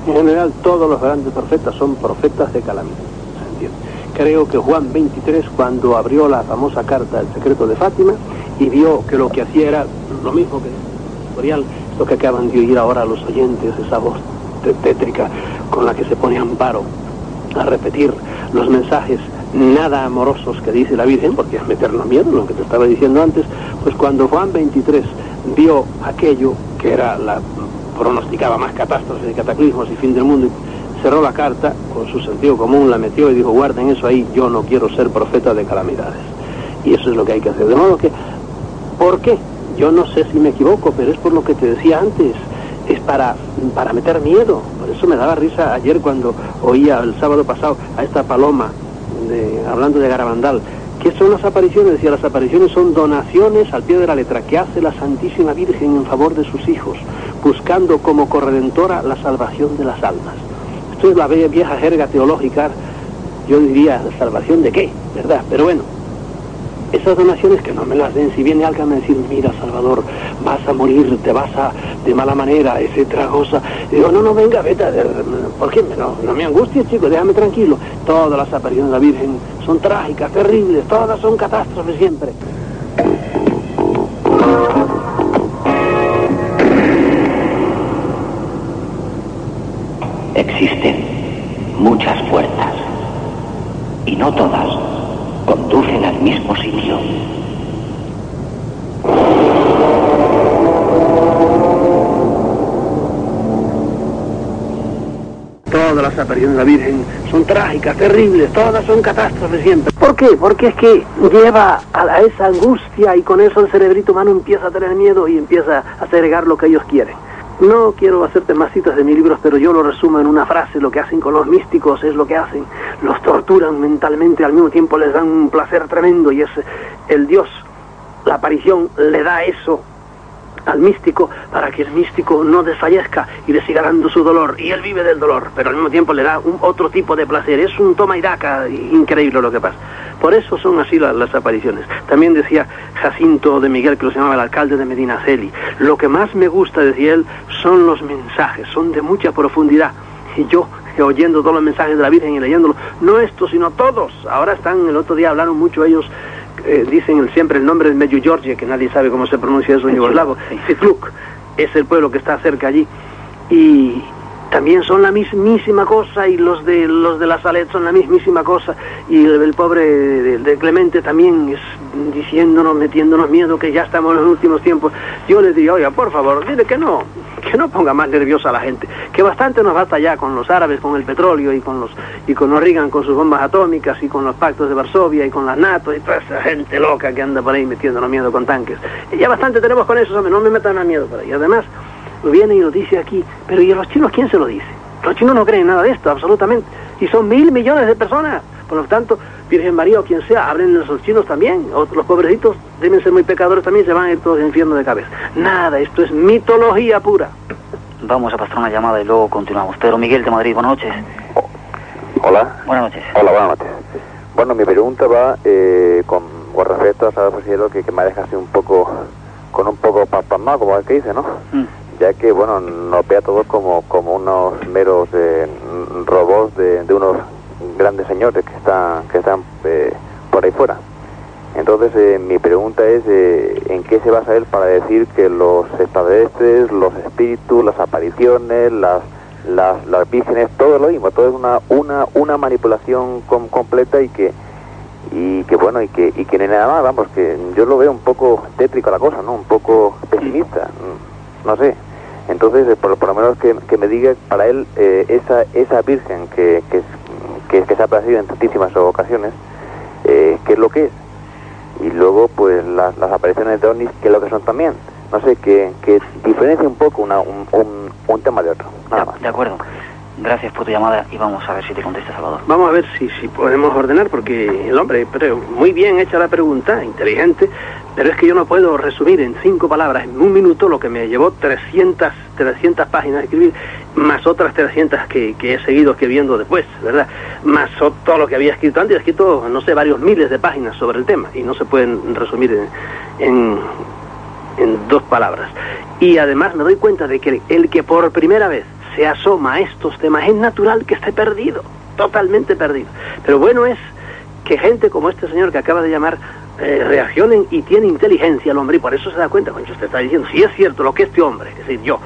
En general, todos los grandes profetas son profetas de calamidad. Creo que Juan 23, cuando abrió la famosa carta El secreto de Fátima y vio que lo que hacía era lo mismo que el lo que acaban de oír ahora los oyentes, esa voz tétrica con la que se pone Amparo a repetir los mensajes nada amorosos que dice la Virgen, porque es meternos miedo, lo que te estaba diciendo antes, pues cuando Juan 23 vio aquello que era la pronosticaba más catástrofes y cataclismos y fin del mundo, cerró la carta, con su sentido común la metió y dijo, guarden eso ahí, yo no quiero ser profeta de calamidades. Y eso es lo que hay que hacer. De modo que, ¿por qué? Yo no sé si me equivoco, pero es por lo que te decía antes es para, para meter miedo. Por eso me daba risa ayer cuando oía el sábado pasado a esta paloma hablando de Garabandal. ¿Qué son las apariciones? Decía, las apariciones son donaciones al pie de la letra que hace la Santísima Virgen en favor de sus hijos, buscando como corredentora la salvación de las almas. Esto es la vieja jerga teológica, yo diría, ¿salvación de qué? ¿Verdad? Pero bueno, esas donaciones que no me las den, si viene alguien a decir, mira Salvador, vas a morir, te vas a de mala manera, etcétera, cosa, digo, no, no, venga, vete, ¿por qué? No, no me angusties, chico, déjame tranquilo. Todas las apariciones de la Virgen son trágicas, terribles, todas son catástrofes siempre. Existen muchas puertas y no todas conducen al mismo sitio. Apariciones de la Virgen son trágicas, terribles, todas son catástrofes siempre. ¿Por qué? Porque es que lleva a, esa angustia y con eso el cerebrito humano empieza a tener miedo y empieza a segregar lo que ellos quieren. No quiero hacerte más citas de mis libros, pero yo lo resumo en una frase. Lo que hacen con los místicos es lo que hacen. Los torturan mentalmente, al mismo tiempo les dan un placer tremendo y es el Dios, la aparición le da eso al místico para que el místico no desfallezca y le siga dando su dolor. Y él vive del dolor, pero al mismo tiempo le da un otro tipo de placer. Es un toma y daca increíble lo que pasa. Por eso son así las, apariciones. También decía Jacinto de Miguel, que lo llamaba el alcalde de Medina Celi, lo que más me gusta, decía él, son los mensajes, son de mucha profundidad. Y yo, oyendo todos los mensajes de la Virgen y leyéndolos, no estos, sino todos, ahora están, el otro día hablaron mucho ellos eh, dicen siempre el nombre de Georgia, que nadie sabe cómo se pronuncia eso en yugoslavo, Citluk, es el pueblo que está cerca allí. Y también son la mismísima cosa y los de los de la Salet son la mismísima cosa y el, pobre de, Clemente también es diciéndonos, metiéndonos miedo que ya estamos en los últimos tiempos. Yo le diría, oiga, por favor, dile que no, que no ponga más nerviosa a la gente, que bastante nos basta ya con los árabes, con el petróleo y con los y con Reagan con sus bombas atómicas y con los pactos de Varsovia y con las NATO y toda esa gente loca que anda por ahí metiéndonos miedo con tanques. Ya bastante tenemos con eso, hombre, no me metan más miedo por ahí. Además, viene y lo dice aquí. Pero ¿y a los chinos quién se lo dice? Los chinos no creen nada de esto, absolutamente. Y son mil millones de personas. Por lo tanto, Virgen María o quien sea, abren los chinos también. O los pobrecitos deben ser muy pecadores también, se van a ir todos al infierno de cabeza. Nada, esto es mitología pura. Vamos a pasar una llamada y luego continuamos. Pedro Miguel de Madrid, buenas noches. hola. Buenas noches. Hola, buenas noches. Bueno, mi pregunta va eh, con, respecto a saber que, que me deja así un poco, con un poco pasmado, como el que dice, ¿no? Mm ya que bueno nos ve a todos como, como unos meros eh, robots de, unos grandes señores que están que están eh, por ahí fuera Entonces, eh, mi pregunta es, eh, ¿en qué se basa él para decir que los extraterrestres, los espíritus, las apariciones, las, las, las vírgenes, todo lo mismo, todo es una, una, una manipulación completa y que, y que bueno, y que, y que ni nada más, vamos, que yo lo veo un poco tétrico la cosa, ¿no? Un poco pesimista, mm, no sé. Entonces, eh, por, por lo menos que, que me diga para él esa, esa virgen que, que, que, que se ha aparecido en tantísimas ocasiones, qué es lo que es y luego pues las, las apariciones de ovnis, que es lo que son también. No sé, que, que diferencia un poco una, un, un, un, tema de otro. Nada más. De acuerdo. Gracias por tu llamada y vamos a ver si te contesta Salvador. Vamos a ver si, si podemos ordenar, porque el hombre, muy bien hecha la pregunta, inteligente, pero es que yo no puedo resumir en cinco palabras, en un minuto, lo que me llevó 300, 300 páginas de escribir, más otras 300 que, que he seguido escribiendo después, ¿verdad? Más todo lo que había escrito antes, he escrito, no sé, varios miles de páginas sobre el tema, y no se pueden resumir en, en dos palabras. Y además me doy cuenta de que el que por primera vez se asoma a estos temas, es natural que esté perdido, totalmente perdido. Pero bueno es que gente como este señor que acaba de llamar eh, reaccionen y tiene inteligencia el hombre y por eso se da cuenta, cuando usted está diciendo, si es cierto lo que este hombre, es decir, yo,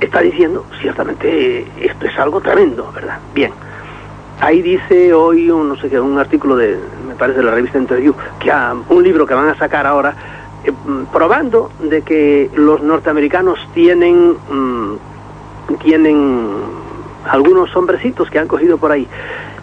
está diciendo, ciertamente eh, esto es algo tremendo, ¿verdad? Bien. Ahí dice hoy un, no sé qué, un artículo de, me parece, de la revista Interview, que ha, un libro que van a sacar ahora, eh, probando de que los norteamericanos tienen mmm, tienen algunos hombrecitos que han cogido por ahí.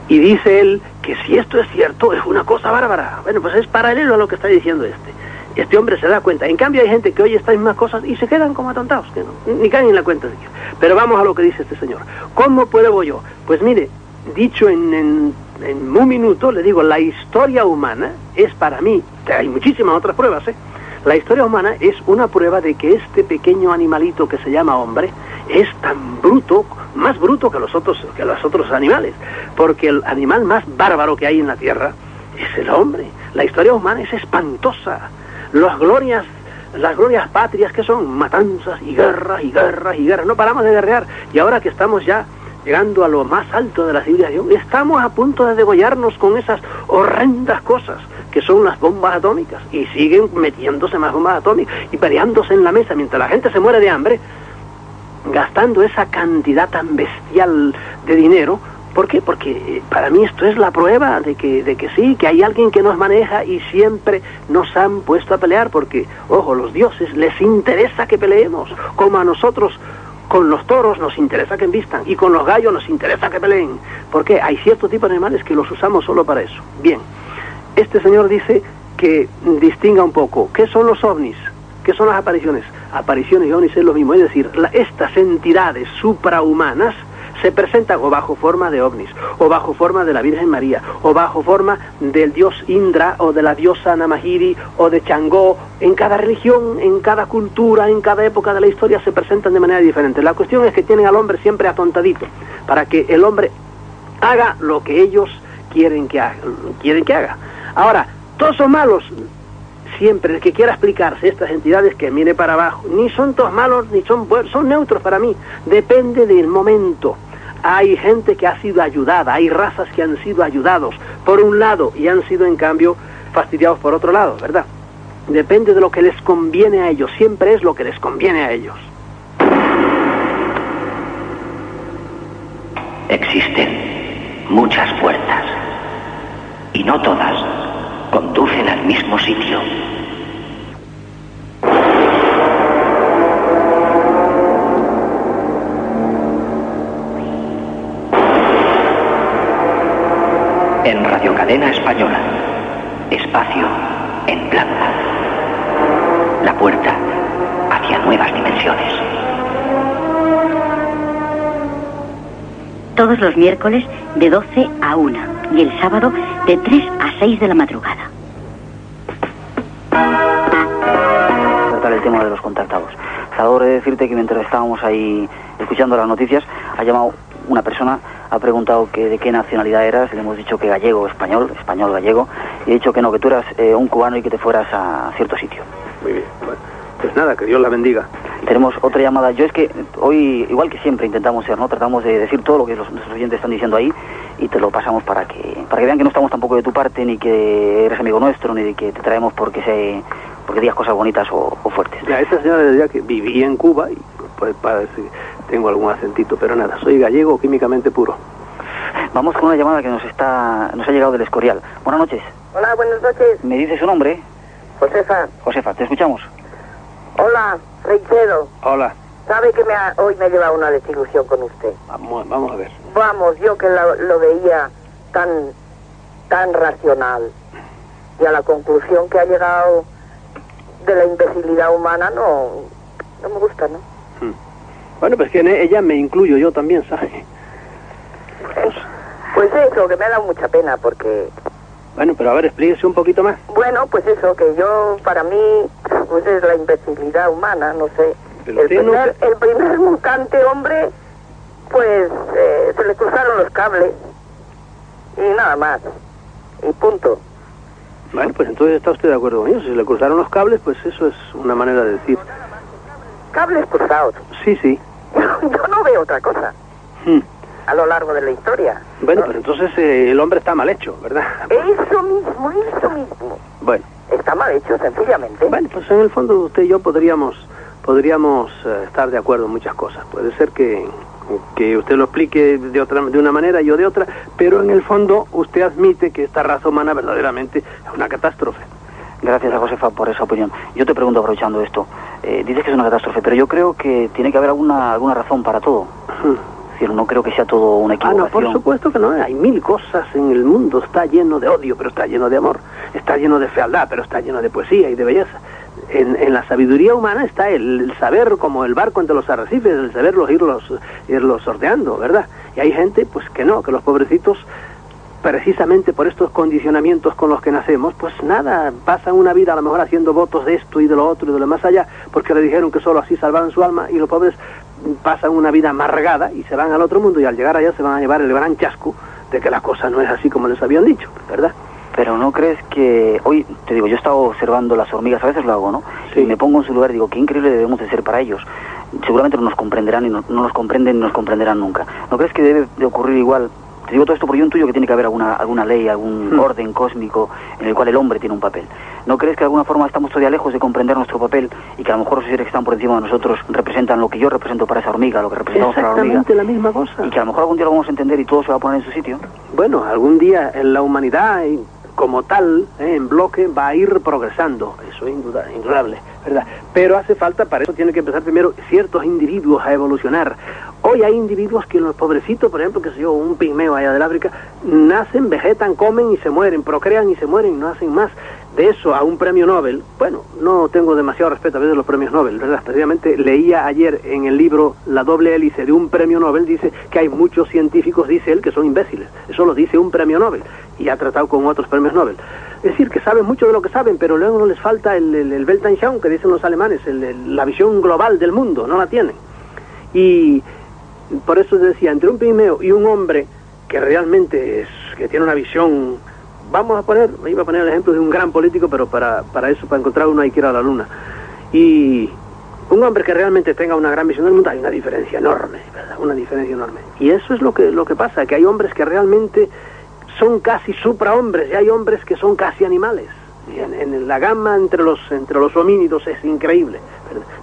Y dice él que si esto es cierto es una cosa bárbara. Bueno, pues es paralelo a lo que está diciendo este. Este hombre se da cuenta. En cambio hay gente que oye estas mismas cosas y se quedan como atontados, que no, ni caen en la cuenta siquiera. Pero vamos a lo que dice este señor. ¿Cómo puedo yo? Pues mire, dicho en, en, en un minuto, le digo, la historia humana es para mí, hay muchísimas otras pruebas, ¿eh? La historia humana es una prueba de que este pequeño animalito que se llama hombre es tan bruto, más bruto que los otros, que los otros animales, porque el animal más bárbaro que hay en la tierra es el hombre. La historia humana es espantosa. Las glorias, las glorias patrias que son matanzas y guerras y guerras y guerras. No paramos de guerrear y ahora que estamos ya llegando a lo más alto de la civilización, estamos a punto de degollarnos con esas horrendas cosas que son las bombas atómicas y siguen metiéndose más bombas atómicas y peleándose en la mesa mientras la gente se muere de hambre gastando esa cantidad tan bestial de dinero. ¿Por qué? Porque para mí esto es la prueba de que, de que sí, que hay alguien que nos maneja y siempre nos han puesto a pelear, porque, ojo, los dioses les interesa que peleemos, como a nosotros con los toros nos interesa que envistan y con los gallos nos interesa que peleen. porque Hay cierto tipo de animales que los usamos solo para eso. Bien, este señor dice que distinga un poco. ¿Qué son los ovnis? ¿Qué son las apariciones? Apariciones y ovnis es lo mismo. Es decir, la, estas entidades suprahumanas se presentan o bajo forma de ovnis, o bajo forma de la Virgen María, o bajo forma del dios Indra, o de la diosa Namahiri, o de Changó. En cada religión, en cada cultura, en cada época de la historia se presentan de manera diferente. La cuestión es que tienen al hombre siempre atontadito, para que el hombre haga lo que ellos quieren que haga. Quieren que haga. Ahora, todos son malos. Siempre el que quiera explicarse estas entidades que mire para abajo, ni son todos malos ni son buenos, son neutros para mí. Depende del momento. Hay gente que ha sido ayudada, hay razas que han sido ayudados por un lado y han sido en cambio fastidiados por otro lado, ¿verdad? Depende de lo que les conviene a ellos, siempre es lo que les conviene a ellos. Existen muchas puertas y no todas conducen al mismo sitio. En Radio Cadena Española, espacio en blanco. La puerta hacia nuevas dimensiones. Todos los miércoles de 12 a 1 y el sábado de 3 a 6 de la madrugada. Tratar el tema de los contactados. Salvador, he de decirte que mientras estábamos ahí escuchando las noticias, ha llamado una persona, ha preguntado que de qué nacionalidad eras, le hemos dicho que gallego, español, español, gallego, y he dicho que no, que tú eras eh, un cubano y que te fueras a cierto sitio. Muy bien, bueno, pues nada, que Dios la bendiga. Tenemos otra llamada. Yo es que hoy, igual que siempre, intentamos ser, ¿no? Tratamos de decir todo lo que los, nuestros oyentes están diciendo ahí. y te lo pasamos para que para que vean que no estamos tampoco de tu parte ni que eres amigo nuestro ni de que te traemos porque se porque digas cosas bonitas o, fuertes. Ya, esta señora decía que vivía en Cuba y pues para decir, tengo algún acentito, pero nada, soy gallego químicamente puro. Vamos con una llamada que nos está nos ha llegado del Escorial. Buenas noches. Hola, buenas noches. ¿Me dice su nombre? Josefa. Josefa, te escuchamos. Hola, Reicedo. Hola. ¿Sabe que me hoy me ha llevado una desilusión con usted? Vamos, vamos a ver. Vamos, yo que lo, veía tan, tan racional y a la conclusión que ha llegado de la imbecilidad humana no, no me gusta, ¿no? Hmm. Bueno, pues que ella me incluyo yo también, ¿sabe? Pues, pues eso, que me ha dado mucha pena porque... Bueno, pero a ver, explíquese un poquito más. Bueno, pues eso, que yo, para mí, pues es la imbecilidad humana, no sé. El primer, el primer mutante hombre, pues eh, se le cruzaron los cables y nada más. Y punto. Bueno, pues entonces está usted de acuerdo con ellos. Si se le cruzaron los cables, pues eso es una manera de decir. Cables cruzados. Sí, sí. Yo no veo otra cosa. Hmm. A lo largo de la historia. Bueno, pero entonces eh, el hombre está mal hecho, ¿verdad? Eso mismo, eso mismo. Bueno. Está mal hecho, sencillamente. Bueno, pues en el fondo usted y yo podríamos podríamos eh, estar de acuerdo en muchas cosas. Puede ser que, que usted lo explique de, otra, de una manera y yo de otra, pero en el fondo usted admite que esta raza humana verdaderamente es una catástrofe. Gracias a Josefa por esa opinión. Yo te pregunto, aprovechando esto, eh, dices que es una catástrofe, pero yo creo que tiene que haber alguna, alguna razón para todo. no creo que sea todo una equivocación. Ah, no, por supuesto que no. Hay mil cosas en el mundo. Está lleno de odio, pero está lleno de amor. Está lleno de fealdad, pero está lleno de poesía y de belleza en, la sabiduría humana está el, saber como el barco entre los arrecifes, el saberlos irlos, irlos sorteando, ¿verdad? Y hay gente pues que no, que los pobrecitos precisamente por estos condicionamientos con los que nacemos, pues nada, pasan una vida a lo mejor haciendo votos de esto y de lo otro y de lo más allá, porque le dijeron que solo así salvaban su alma y los pobres pasan una vida amargada y se van al otro mundo y al llegar allá se van a llevar el gran chasco de que la cosa no es así como les habían dicho, ¿verdad? Pero no crees que hoy, te digo, yo he estado observando las hormigas, a veces lo hago, ¿no? Y me pongo en su lugar y digo, qué increíble debemos de ser para ellos. Seguramente no nos comprenderán y no, nos comprenden ni nos comprenderán nunca. ¿No crees que debe de ocurrir igual? Te digo todo esto por yo tuyo que tiene que haber alguna, alguna ley, algún hmm. orden cósmico en el cual el hombre tiene un papel. ¿No crees que de alguna forma estamos todavía lejos de comprender nuestro papel y que a lo mejor los seres que están por encima de nosotros representan lo que yo represento para esa hormiga, lo que representamos para la hormiga? Exactamente la misma cosa. Y que a lo mejor algún día lo vamos a entender y todo se va a poner en su sitio. Bueno, algún día en la humanidad como tal, eh, en bloque, va a ir progresando. Eso es indudable, ¿verdad? Pero hace falta, para eso tiene que empezar primero ciertos individuos a evolucionar. Hoy hay individuos que los pobrecitos, por ejemplo, que se yo, un pigmeo allá del África, nacen, vegetan, comen y se mueren, procrean y se mueren, no hacen más de eso a un premio Nobel, bueno, no tengo demasiado respeto a veces los premios Nobel, ¿verdad? Precisamente leía ayer en el libro La doble hélice de un premio Nobel, dice que hay muchos científicos, dice él, que son imbéciles. Eso lo dice un premio Nobel y ha tratado con otros premios Nobel. Es decir, que saben mucho de lo que saben, pero luego no les falta el, el, el Weltanschauung, que dicen los alemanes, la visión global del mundo, no la tienen. Y por eso decía, entre un pigmeo y un hombre que realmente es, que tiene una visión vamos a poner, iba a poner el ejemplo de un gran político, pero para, para eso, para encontrar uno hay que ir a la luna. Y un hombre que realmente tenga una gran visión del mundo, hay una diferencia enorme, ¿verdad? Una diferencia enorme. Y eso es lo que, lo que pasa, que hay hombres que realmente son casi suprahombres y hay hombres que son casi animales. Y en, la gama entre los, entre los homínidos es increíble.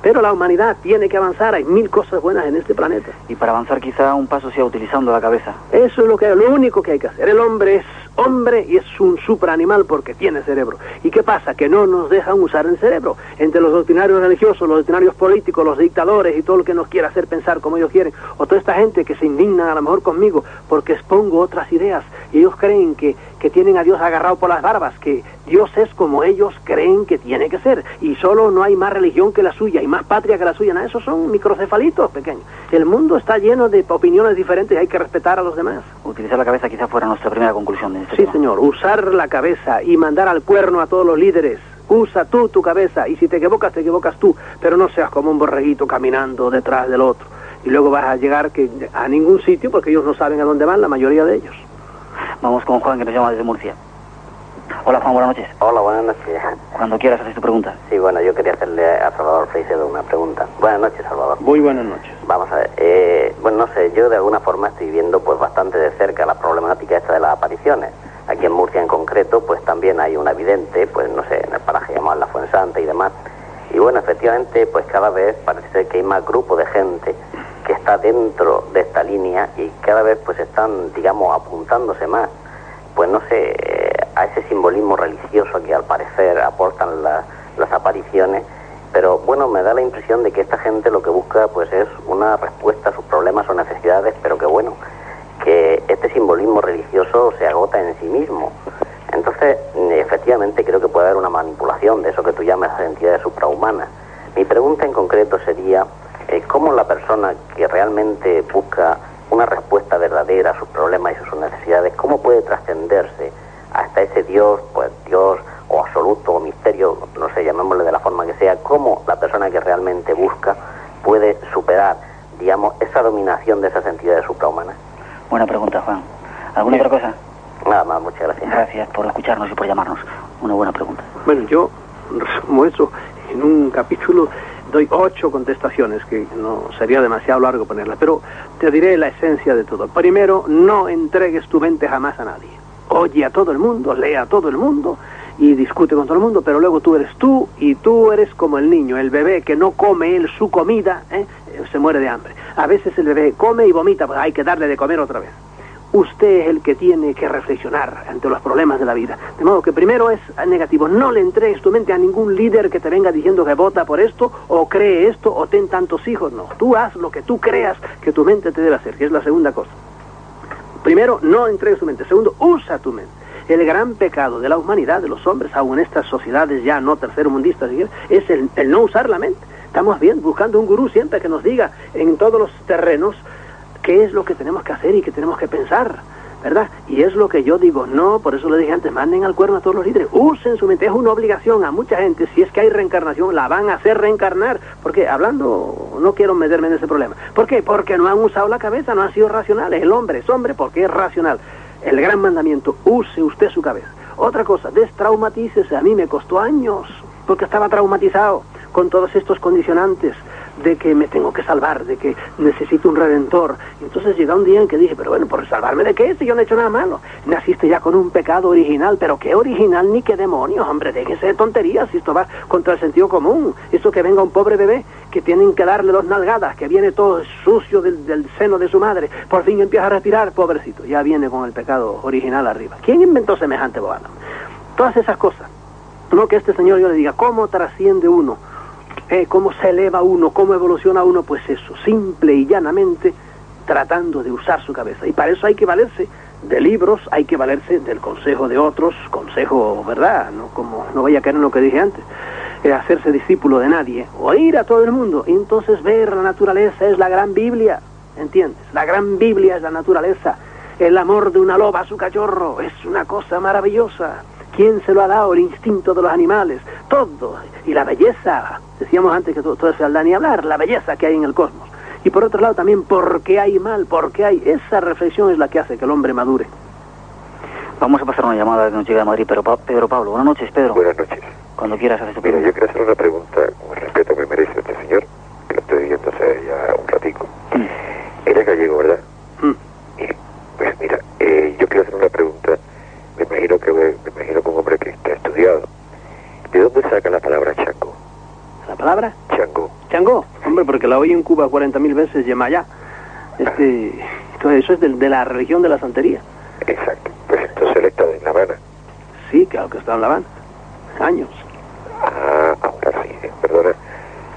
Pero la humanidad tiene que avanzar, hay mil cosas buenas en este planeta. Y para avanzar quizá un paso sea utilizando la cabeza. Eso es lo, que, lo único que hay que hacer. El hombre es hombre y es un supraanimal porque tiene cerebro. ¿Y qué pasa? Que no nos dejan usar el cerebro. Entre los doctrinarios religiosos, los doctrinarios políticos, los dictadores y todo lo que nos quiera hacer pensar como ellos quieren, o toda esta gente que se indigna a lo mejor conmigo porque expongo otras ideas y ellos creen que, que tienen a Dios agarrado por las barbas, que Dios es como ellos creen que tiene que ser y solo no hay más religión que la suya y más patria que la suya. esos son microcefalitos pequeños. El mundo está lleno de opiniones diferentes y hay que respetar a los demás. Utilizar la cabeza quizá fuera nuestra primera conclusión. Este sí, señor. Usar la cabeza y mandar al cuerno a todos los líderes. Usa tú tu cabeza y si te equivocas, te equivocas tú. Pero no seas como un borreguito caminando detrás del otro. Y luego vas a llegar que, a ningún sitio porque ellos no saben a dónde van, la mayoría de ellos. Vamos con Juan que nos llama desde Murcia. Hola Juan, buenas noches. Hola, buenas noches. Cuando quieras hacer tu pregunta. Sí, bueno, yo quería hacerle a Salvador Freisedo una pregunta. Buenas noches, Salvador. Muy buenas noches. Vamos a ver, eh, bueno, no sé, yo de alguna forma estoy viendo pues bastante de cerca la problemática esta de las apariciones. Aquí en Murcia en concreto, pues también hay una evidente, pues no sé, en el paraje llamado La Fuensanta y demás. Y bueno, efectivamente, pues cada vez parece ser que hay más grupo de gente que está dentro de esta línea y cada vez pues están, digamos, apuntándose más, pues no sé, a ese simbolismo religioso que al parecer aportan la- las apariciones. Pero bueno, me da la impresión de que esta gente lo que busca pues es una respuesta a sus problemas o necesidades, pero que bueno, que este simbolismo religioso se agota en sí mismo. Entonces, efectivamente creo que puede haber una manipulación de eso que tú llamas entidades suprahumanas. Mi pregunta en concreto sería, eh, ¿cómo la persona que realmente busca una respuesta verdadera a sus problemas y a sus necesidades, cómo puede trascenderse hasta ese Dios, pues Dios o absoluto o misterio, no sé, llamémosle de la forma que sea, cómo la persona que realmente busca puede superar, digamos, esa dominación de esas entidades suprahumanas? Buena pregunta, Juan. ¿Alguna otra cosa? Nada más, muchas gracias. Gracias por escucharnos y por llamarnos. Una buena pregunta. Bueno, yo resumo eso en un capítulo, doy ocho contestaciones, que no sería demasiado largo ponerlas, pero te diré la esencia de todo. Primero, no entregues tu mente jamás a nadie. Oye a todo el mundo, lee a todo el mundo y discute con todo el mundo, pero luego tú eres tú y tú eres como el niño, el bebé que no come él su comida, ¿eh? se muere de hambre. A veces el bebé come y vomita, pues hay que darle de comer otra vez. Usted es el que tiene que reflexionar ante los problemas de la vida. De modo que primero es negativo. No le entregues tu mente a ningún líder que te venga diciendo que vota por esto, o cree esto, o ten tantos hijos. No. Tú haz lo que tú creas que tu mente te debe hacer, que es la segunda cosa. Primero, no entregues tu mente. Segundo, usa tu mente. El gran pecado de la humanidad, de los hombres, aún en estas sociedades ya no tercermundistas, es el, el no usar la mente. Estamos bien buscando un gurú siempre que nos diga en todos los terrenos qué es lo que tenemos que hacer y qué tenemos que pensar, ¿verdad? Y es lo que yo digo, no, por eso le dije antes, manden al cuerno a todos los líderes, usen su mente, es una obligación a mucha gente, si es que hay reencarnación, la van a hacer reencarnar, porque hablando, no quiero meterme en ese problema. ¿Por qué? Porque no han usado la cabeza, no han sido racionales, el hombre es hombre porque es racional. El gran mandamiento, use usted su cabeza. Otra cosa, destraumatícese, a mí me costó años, porque estaba traumatizado con todos estos condicionantes de que me tengo que salvar, de que necesito un redentor. Entonces llega un día en que dije, pero bueno, ¿por salvarme de qué? Si yo no he hecho nada malo. Naciste ya con un pecado original, pero qué original ni qué demonios, hombre, déjese de tonterías, esto va contra el sentido común. Esto que venga un pobre bebé, que tienen que darle dos nalgadas, que viene todo sucio del, del seno de su madre, por fin empieza a respirar, pobrecito, ya viene con el pecado original arriba. ¿Quién inventó semejante bobada? Todas esas cosas. No que este señor yo le diga, ¿cómo trasciende uno? Eh, cómo se eleva uno, cómo evoluciona uno, pues eso, simple y llanamente tratando de usar su cabeza. Y para eso hay que valerse de libros, hay que valerse del consejo de otros, consejo, ¿verdad? No como no vaya a caer en lo que dije antes, eh, hacerse discípulo de nadie, oír a todo el mundo, y entonces ver la naturaleza es la gran Biblia, ¿entiendes? La gran Biblia es la naturaleza, el amor de una loba a su cachorro, es una cosa maravillosa. ¿Quién se lo ha dado? El instinto de los animales, todo. Y la belleza, decíamos antes que todo, todo es fealdad ni hablar, la belleza que hay en el cosmos. Y por otro lado también, ¿por qué hay mal? ¿Por qué hay? Esa reflexión es la que hace que el hombre madure. Vamos a pasar una llamada que nos llega de Madrid, pero Pa- Pedro Pablo. Buenas noches, Pedro. Buenas noches. Cuando quieras hacer tu Mira, pregunta. yo quiero hacer una pregunta con el respeto que merece este señor, que lo estoy viendo hace ya un ratico. Él es gallego, ¿verdad? Y, pues mira, eh, yo quiero hacer una pregunta. Me imagino que me imagino que un hombre que está estudiado. ¿De dónde saca la palabra chango? ¿La palabra? Chango. Chango, hombre, porque la oí en Cuba 40.000 veces, Yemayá. Este, entonces eso es de, de la religión de la santería. Exacto. Pues entonces él está en La Habana. Sí, claro que está en La Habana. Años. Ah, ahora sí, eh, perdona.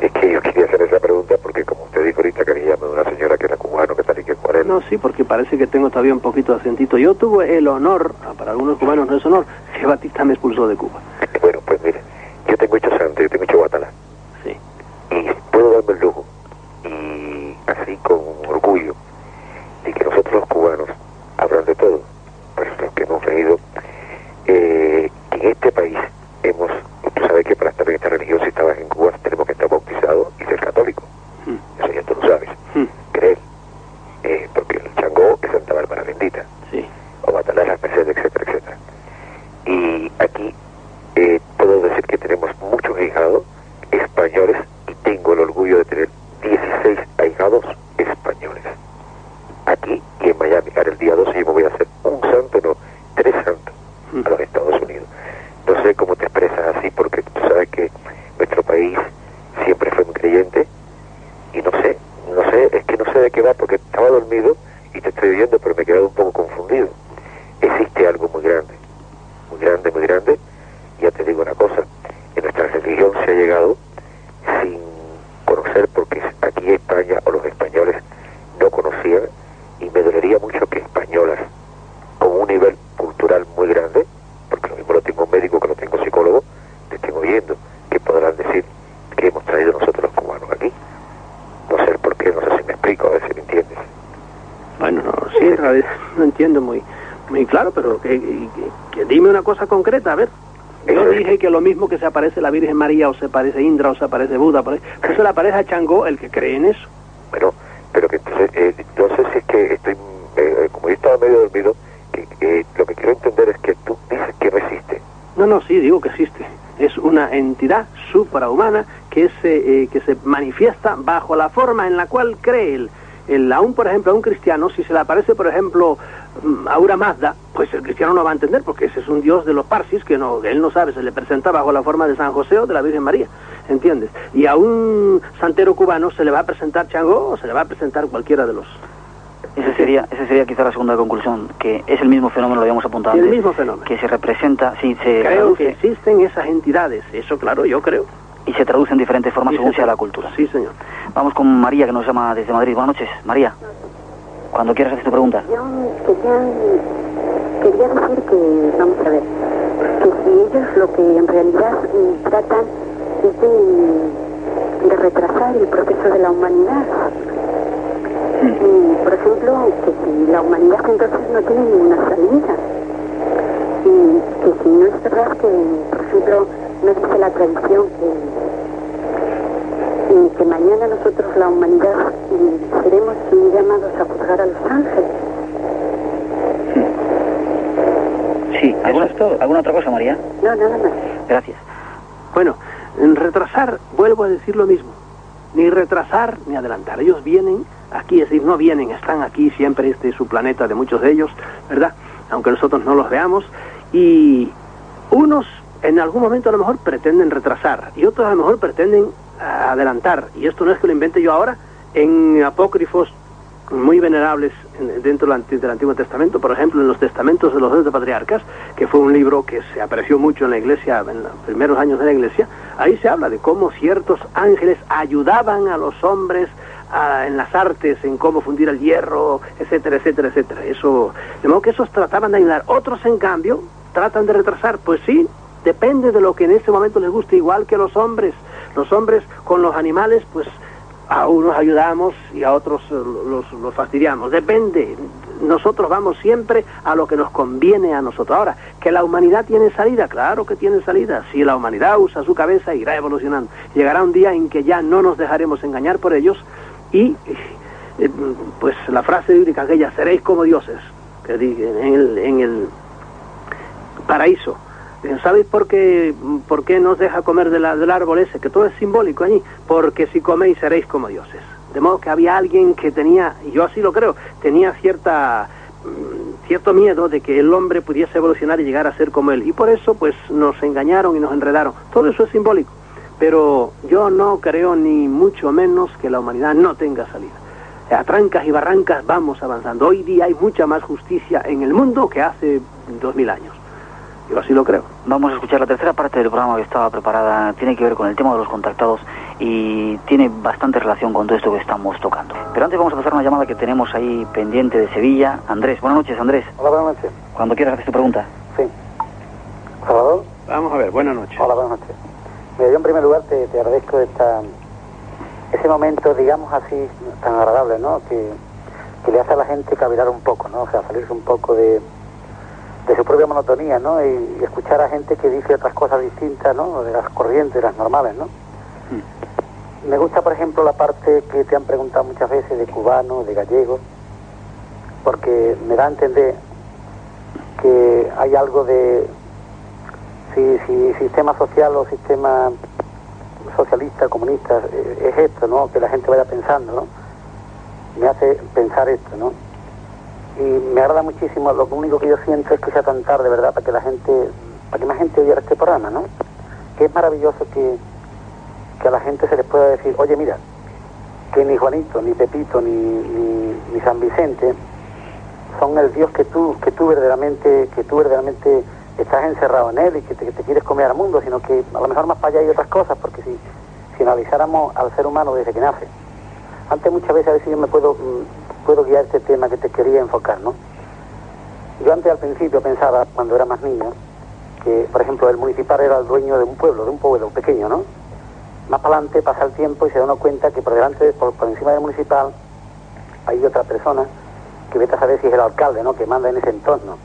Es que yo quería hacer esa pregunta porque como usted dijo ahorita que le llama una señora que era cubano, que tal y que cual él. No, sí, porque parece que tengo todavía un poquito de acentito. Yo tuve el honor, para algunos cubanos no es honor, que Batista me expulsó de Cuba. Bueno, pues mire, yo tengo hecho santo, yo tengo hecho guatalá. Sí. Y puedo darme el lujo, y así con orgullo, de que nosotros los cubanos, hablan de todo, pues los que hemos venido, eh, que en este país hemos, tú sabes que para estar en esta religión, si estabas en Cuba, tenemos que estar bautizados y ser católico. Eso ya tú lo sabes. Creer. Eh, porque el Changó es Santa Bárbara bendita. Sí. O Batalá es las Mercedes, etcétera, etcétera. Y aquí pero que, dime una cosa concreta, a ver. Yo dije que lo mismo que se aparece la Virgen María o se aparece Indra o se aparece Buda, por eso se le aparece a Changó el que cree en eso. Bueno, pero que entonces, eh, no sé si es que estoy, eh, como yo estaba medio dormido, que lo que quiero entender es que tú dices que no existe. No, no, sí, digo que existe. Es una entidad suprahumana que se, eh, que se manifiesta bajo la forma en la cual cree él el, aún por ejemplo a un cristiano, si se le aparece por ejemplo mm, Aura Mazda, pues el cristiano no va a entender porque ese es un dios de los parsis que no, él no sabe, se le presenta bajo la forma de San José o de la Virgen María, ¿entiendes? Y a un santero cubano se le va a presentar Changó o se le va a presentar cualquiera de los... Esa sería, esa sería quizá la segunda conclusión, que es el mismo fenómeno, lo habíamos apuntado el mismo fenómeno. Que se representa, sí, se Creo que existen esas entidades, eso claro, yo creo y se traduce en diferentes formas según sea la cultura. Sí, señor. Vamos con María, que nos llama desde Madrid. Buenas noches, María. Cuando quieras hacer tu pregunta. Yo quería, decir que, vamos a ver, que si ellos lo que en realidad tratan es de, retrasar el proceso de la humanidad. Y, por ejemplo, que si la humanidad entonces no tiene ninguna salida. Y que si no es verdad que, por ejemplo, no dice la tradición que, que mañana nosotros, la humanidad, seremos llamados a juzgar a los ángeles. Sí, ¿alguna, ¿alguna otra cosa, María? No, nada más. Gracias. Bueno, en retrasar, vuelvo a decir lo mismo. Ni retrasar ni adelantar. Ellos vienen aquí, es decir, no vienen, están aquí siempre, este es su planeta de muchos de ellos, ¿verdad? Aunque nosotros no los veamos. Y unos en algún momento a lo mejor pretenden retrasar y otros a lo mejor pretenden adelantar. Y esto no es que lo invente yo ahora, en apócrifos muy venerables dentro del Antiguo Testamento, por ejemplo, en los testamentos de los dos patriarcas, que fue un libro que se apreció mucho en la iglesia, en los primeros años de la iglesia, ahí se habla de cómo ciertos ángeles ayudaban a los hombres en las artes, en cómo fundir el hierro, etcétera, etcétera, etcétera. Eso, de modo que esos trataban de ayudar. Otros, en cambio, tratan de retrasar. Pues sí, Depende de lo que en ese momento les guste, igual que los hombres. Los hombres con los animales, pues a unos ayudamos y a otros eh, los, los, fastidiamos. Depende. Nosotros vamos siempre a lo que nos conviene a nosotros. Ahora, que la humanidad tiene salida, claro que tiene salida. Si la humanidad usa su cabeza, irá evolucionando. Llegará un día en que ya no nos dejaremos engañar por ellos y, eh, pues la frase bíblica aquella, seréis como dioses, que en el, en el paraíso ¿Sabéis por qué, por qué nos deja comer del árbol ese? Que todo es simbólico allí. Porque si coméis seréis como dioses. De modo que había alguien que tenía, y yo así lo creo, tenía cierta mm, cierto miedo de que el hombre pudiese evolucionar y llegar a ser como él. Y por eso, pues, nos engañaron y nos enredaron. Todo eso es simbólico. Pero yo no creo ni mucho menos que la humanidad no tenga salida. A trancas y barrancas vamos avanzando. Hoy día hay mucha más justicia en el mundo que hace dos mil años. Yo así lo creo. Vamos a escuchar la tercera parte del programa que estaba preparada. Tiene que ver con el tema de los contactados y tiene bastante relación con todo esto que estamos tocando. Pero antes vamos a pasar una llamada que tenemos ahí pendiente de Sevilla. Andrés, buenas noches, Andrés. Hola, buenas noches. Cuando quieras hacer tu pregunta. Sí. ¿Salvador? Vamos a ver, buenas noches. Hola, buenas noches. Mira, yo en primer lugar te, agradezco esta, ese momento, digamos así, tan agradable, ¿no? Que, que le hace a la gente cavilar un poco, ¿no? O sea, salirse un poco de de su propia monotonía, ¿no? Y, escuchar a gente que dice otras cosas distintas, ¿no? De las corrientes, las normales, ¿no? Mm. Me gusta, por ejemplo, la parte que te han preguntado muchas veces de cubano, de gallego, porque me da a entender que hay algo de si, si sistema social o sistema socialista, comunista, eh, es esto, ¿no? Que la gente vaya pensando, ¿no? Me hace pensar esto, ¿no? Y me agrada muchísimo, lo único que yo siento es que sea tan tarde, ¿verdad?, para que la gente, para que más gente oyera este programa, ¿no? Que es maravilloso que, que a la gente se les pueda decir, oye, mira, que ni Juanito, ni Pepito, ni, ni, San Vicente son el Dios que tú, que tú verdaderamente, que tú verdaderamente estás encerrado en él y que te, quieres comer al mundo, sino que a lo mejor más para allá hay otras cosas, porque si, si analizáramos al ser humano desde que nace, antes muchas veces a veces yo me puedo mm, puedo guiar este tema que te quería enfocar, ¿no? Yo antes al principio pensaba, cuando era más niño, que, por ejemplo, el municipal era el dueño de un pueblo, de un pueblo pequeño, ¿no? Más para adelante pasa el tiempo y se da uno cuenta que por delante, por, encima del municipal, hay otra persona que vete a saber si es el alcalde, ¿no? Que manda en ese entorno.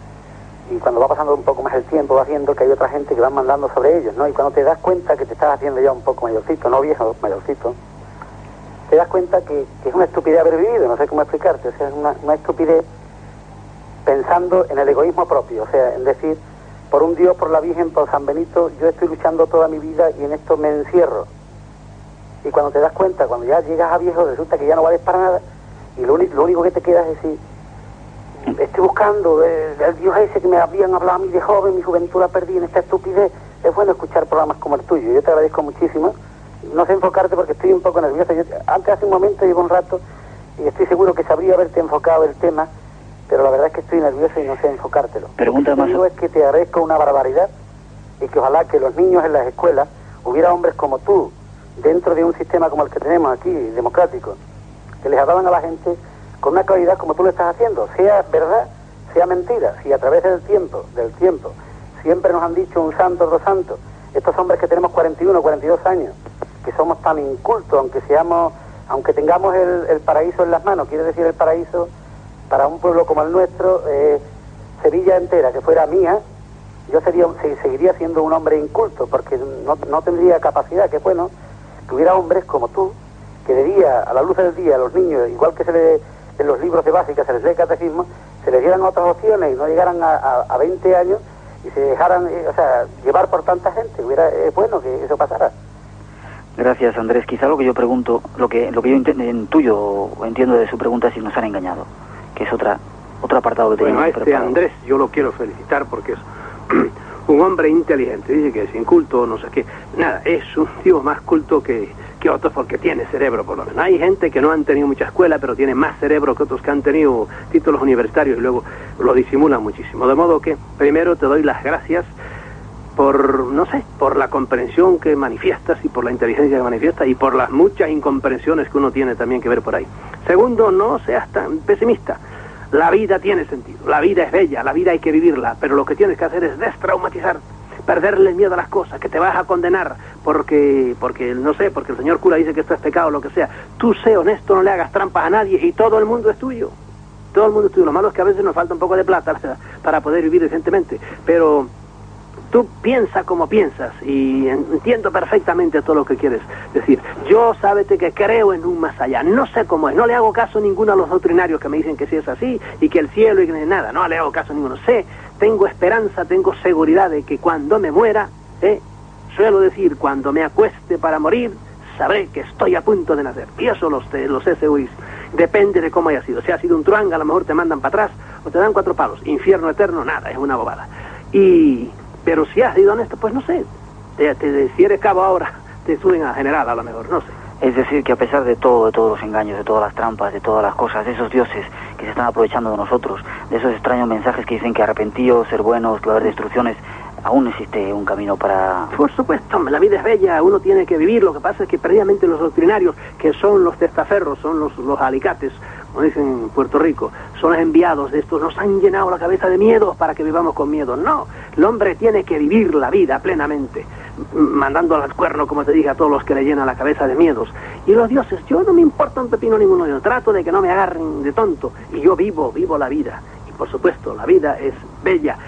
y cuando va pasando un poco más el tiempo va viendo que hay otra gente que va mandando sobre ellos, ¿no? Y cuando te das cuenta que te estás haciendo ya un poco mayorcito, no viejo, mayorcito, te das cuenta que, es una estupidez haber vivido, no sé cómo explicarte, o sea, es una, estupidez pensando en el egoísmo propio, o sea, en decir, por un Dios, por la Virgen, por San Benito, yo estoy luchando toda mi vida y en esto me encierro. Y cuando te das cuenta, cuando ya llegas a viejo, resulta que ya no vales para nada, y lo, lo único que te queda es decir, estoy buscando el, Dios ese que me habían hablado a mí de joven, mi juventud la perdí en esta estupidez. Es bueno escuchar programas como el tuyo, yo te agradezco muchísimo. No sé enfocarte porque estoy un poco nerviosa. antes hace un momento llevo un rato y estoy seguro que sabría haberte enfocado el tema, pero la verdad es que estoy nervioso y no sé enfocártelo. Pregunta Lo que digo es que te agradezco una barbaridad y que ojalá que los niños en las escuelas hubiera hombres como tú, dentro de un sistema como el que tenemos aquí, democrático, que les hablaban a la gente con una claridad como tú lo estás haciendo, sea verdad, sea mentira, si a través del tiempo, del tiempo, siempre nos han dicho un santo, dos santos, estos hombres que tenemos 41, 42 años, que somos tan incultos, aunque seamos, aunque tengamos el, paraíso en las manos, quiere decir el paraíso para un pueblo como el nuestro, eh, Sevilla entera, que fuera mía, yo sería, seguiría siendo un hombre inculto, porque no, no tendría capacidad, que bueno, que hubiera hombres como tú, que de día, a la luz del día, a los niños, igual que se le en los libros de básica se les lee catecismo, se les dieran otras opciones y no llegaran a, 20 años y se dejaran eh, o sea, llevar por tanta gente. Hubiera, es bueno que eso pasara. Gracias, Andrés. Quizá lo que yo pregunto, lo que, lo que yo intuyo o entiendo de su pregunta es si nos han engañado, que es otra, otro apartado que tenemos bueno, este Andrés yo lo quiero felicitar porque es un hombre inteligente. Dice que es inculto, no sé qué. Nada, es un tío más culto que, que otros porque tiene cerebro, por lo menos. Hay gente que no han tenido mucha escuela, pero tiene más cerebro que otros que han tenido títulos universitarios y luego lo disimulan muchísimo. De modo que, primero, te doy las gracias por, no sé, por la comprensión que manifiestas y por la inteligencia que manifiestas y por las muchas incomprensiones que uno tiene también que ver por ahí. Segundo, no seas tan pesimista. La vida tiene sentido, la vida es bella, la vida hay que vivirla, pero lo que tienes que hacer es destraumatizarte perderle el miedo a las cosas, que te vas a condenar porque, porque no sé, porque el señor cura dice que esto es pecado o lo que sea. Tú sé honesto, no le hagas trampas a nadie y todo el mundo es tuyo. Todo el mundo es tuyo. Lo malo es que a veces nos falta un poco de plata para poder vivir decentemente. Pero tú piensa como piensas y entiendo perfectamente todo lo que quieres decir. Yo sábete que creo en un más allá, no sé cómo es, no le hago caso a ninguno de los doctrinarios que me dicen que sí es así y que el cielo y que nada, no le hago caso a ninguno. Sé tengo esperanza, tengo seguridad de que cuando me muera, ¿eh? suelo decir, cuando me acueste para morir, sabré que estoy a punto de nacer. Y eso lo sé, lo sé segurísimo. Depende de cómo haya sido. Si ha sido un truanga, a lo mejor te mandan para atrás o te dan cuatro palos. Infierno eterno, nada, es una bobada. Y, pero si has sido honesto, pues no sé. Te, si eres cabo ahora, te suben a general a lo mejor, no sé. Es decir, que a pesar de todo, de todos los engaños, de todas las trampas, de todas las cosas, de esos dioses que se están aprovechando de nosotros, de esos extraños mensajes que dicen que arrepentidos, ser buenos, que va a haber destrucciones, aún existe un camino para... Por supuesto, la vida es bella, uno tiene que vivir. Lo que pasa es que previamente los doctrinarios, que son los testaferros, son los, los alicates, como dicen en Puerto Rico, son los enviados de estos, nos han llenado la cabeza de miedo para que vivamos con miedo. No, el hombre tiene que vivir la vida plenamente, mandando al cuerno, como te dije, a todos los que le llenan la cabeza de miedos. Y los dioses, yo no me importa un pepino ninguno, yo trato de que no me agarren de tonto. Y yo vivo, vivo la vida. Y por supuesto, la vida es bella.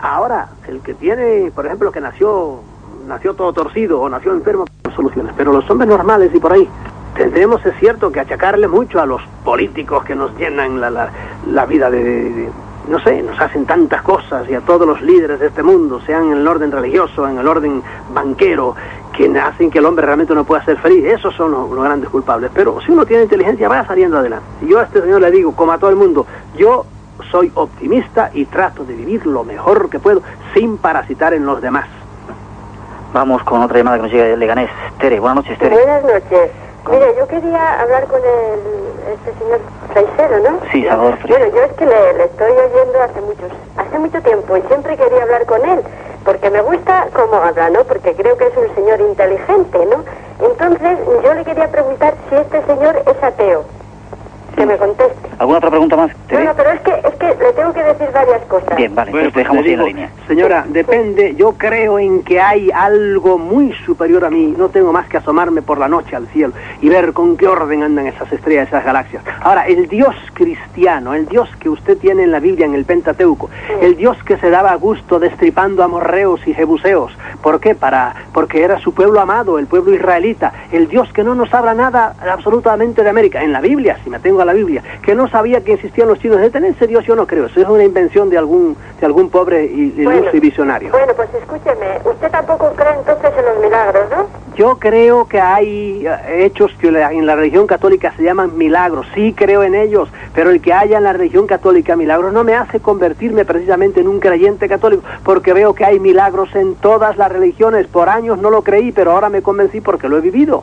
Ahora, el que tiene, por ejemplo, que nació, nació todo torcido o nació enfermo, soluciones. Pero los hombres normales y por ahí, tendremos, es cierto, que achacarle mucho a los políticos que nos llenan la, la, vida de, no sé, nos hacen tantas cosas y a todos los líderes de este mundo, sean en el orden religioso, en el orden banquero, que hacen que el hombre realmente no pueda ser feliz. Esos son los, los, grandes culpables. Pero si uno tiene inteligencia, va saliendo adelante. Y yo a este señor le digo, como a todo el mundo, yo soy optimista y trato de vivir lo mejor que puedo sin parasitar en los demás. Vamos con otra llamada que nos llega de Leganés. Tere, buenas noches, Tere. Buenas noches. Mira, yo quería hablar con el, este señor Fraisero, ¿no? Sí, Salvador Bueno, yo es que le, estoy oyendo hace muchos, hace mucho tiempo y siempre quería hablar con él, porque me gusta cómo habla, ¿no? Porque creo que es un señor inteligente, ¿no? Entonces, yo le quería preguntar si este señor es ateo. Que me conteste. ¿Alguna otra pregunta más? Bueno, pero es que, es que le tengo que decir varias cosas. Bien, vale, Bueno, pues te dejamos le ahí en la digo, línea. Señora, depende, yo creo en que hay algo muy superior a mí. No tengo más que asomarme por la noche al cielo y ver con qué orden andan esas estrellas, esas galaxias. Ahora, el Dios cristiano, el Dios que usted tiene en la Biblia, en el Pentateuco, el Dios que se daba gusto destripando amorreos y jebuseos. ¿Por qué? Para, porque era su pueblo amado, el pueblo israelita. El Dios que no nos habla nada absolutamente de América. En la Biblia, si me tengo a la Biblia, que no sabía que existían los chinos. ¿De ese Dios yo no creo. Eso es una invención de algún, de algún pobre y Bueno. iluso y visionario. Bueno, pues escúcheme, usted tampoco cree entonces en los milagros, ¿no? Yo creo que hay eh, hechos que en la religión católica se llaman milagros. Sí creo en ellos, pero el que haya en la religión católica milagros no me hace convertirme precisamente en un creyente católico, porque veo que hay milagros en todas las religiones. Por años no lo creí, pero ahora me convencí porque lo he vivido.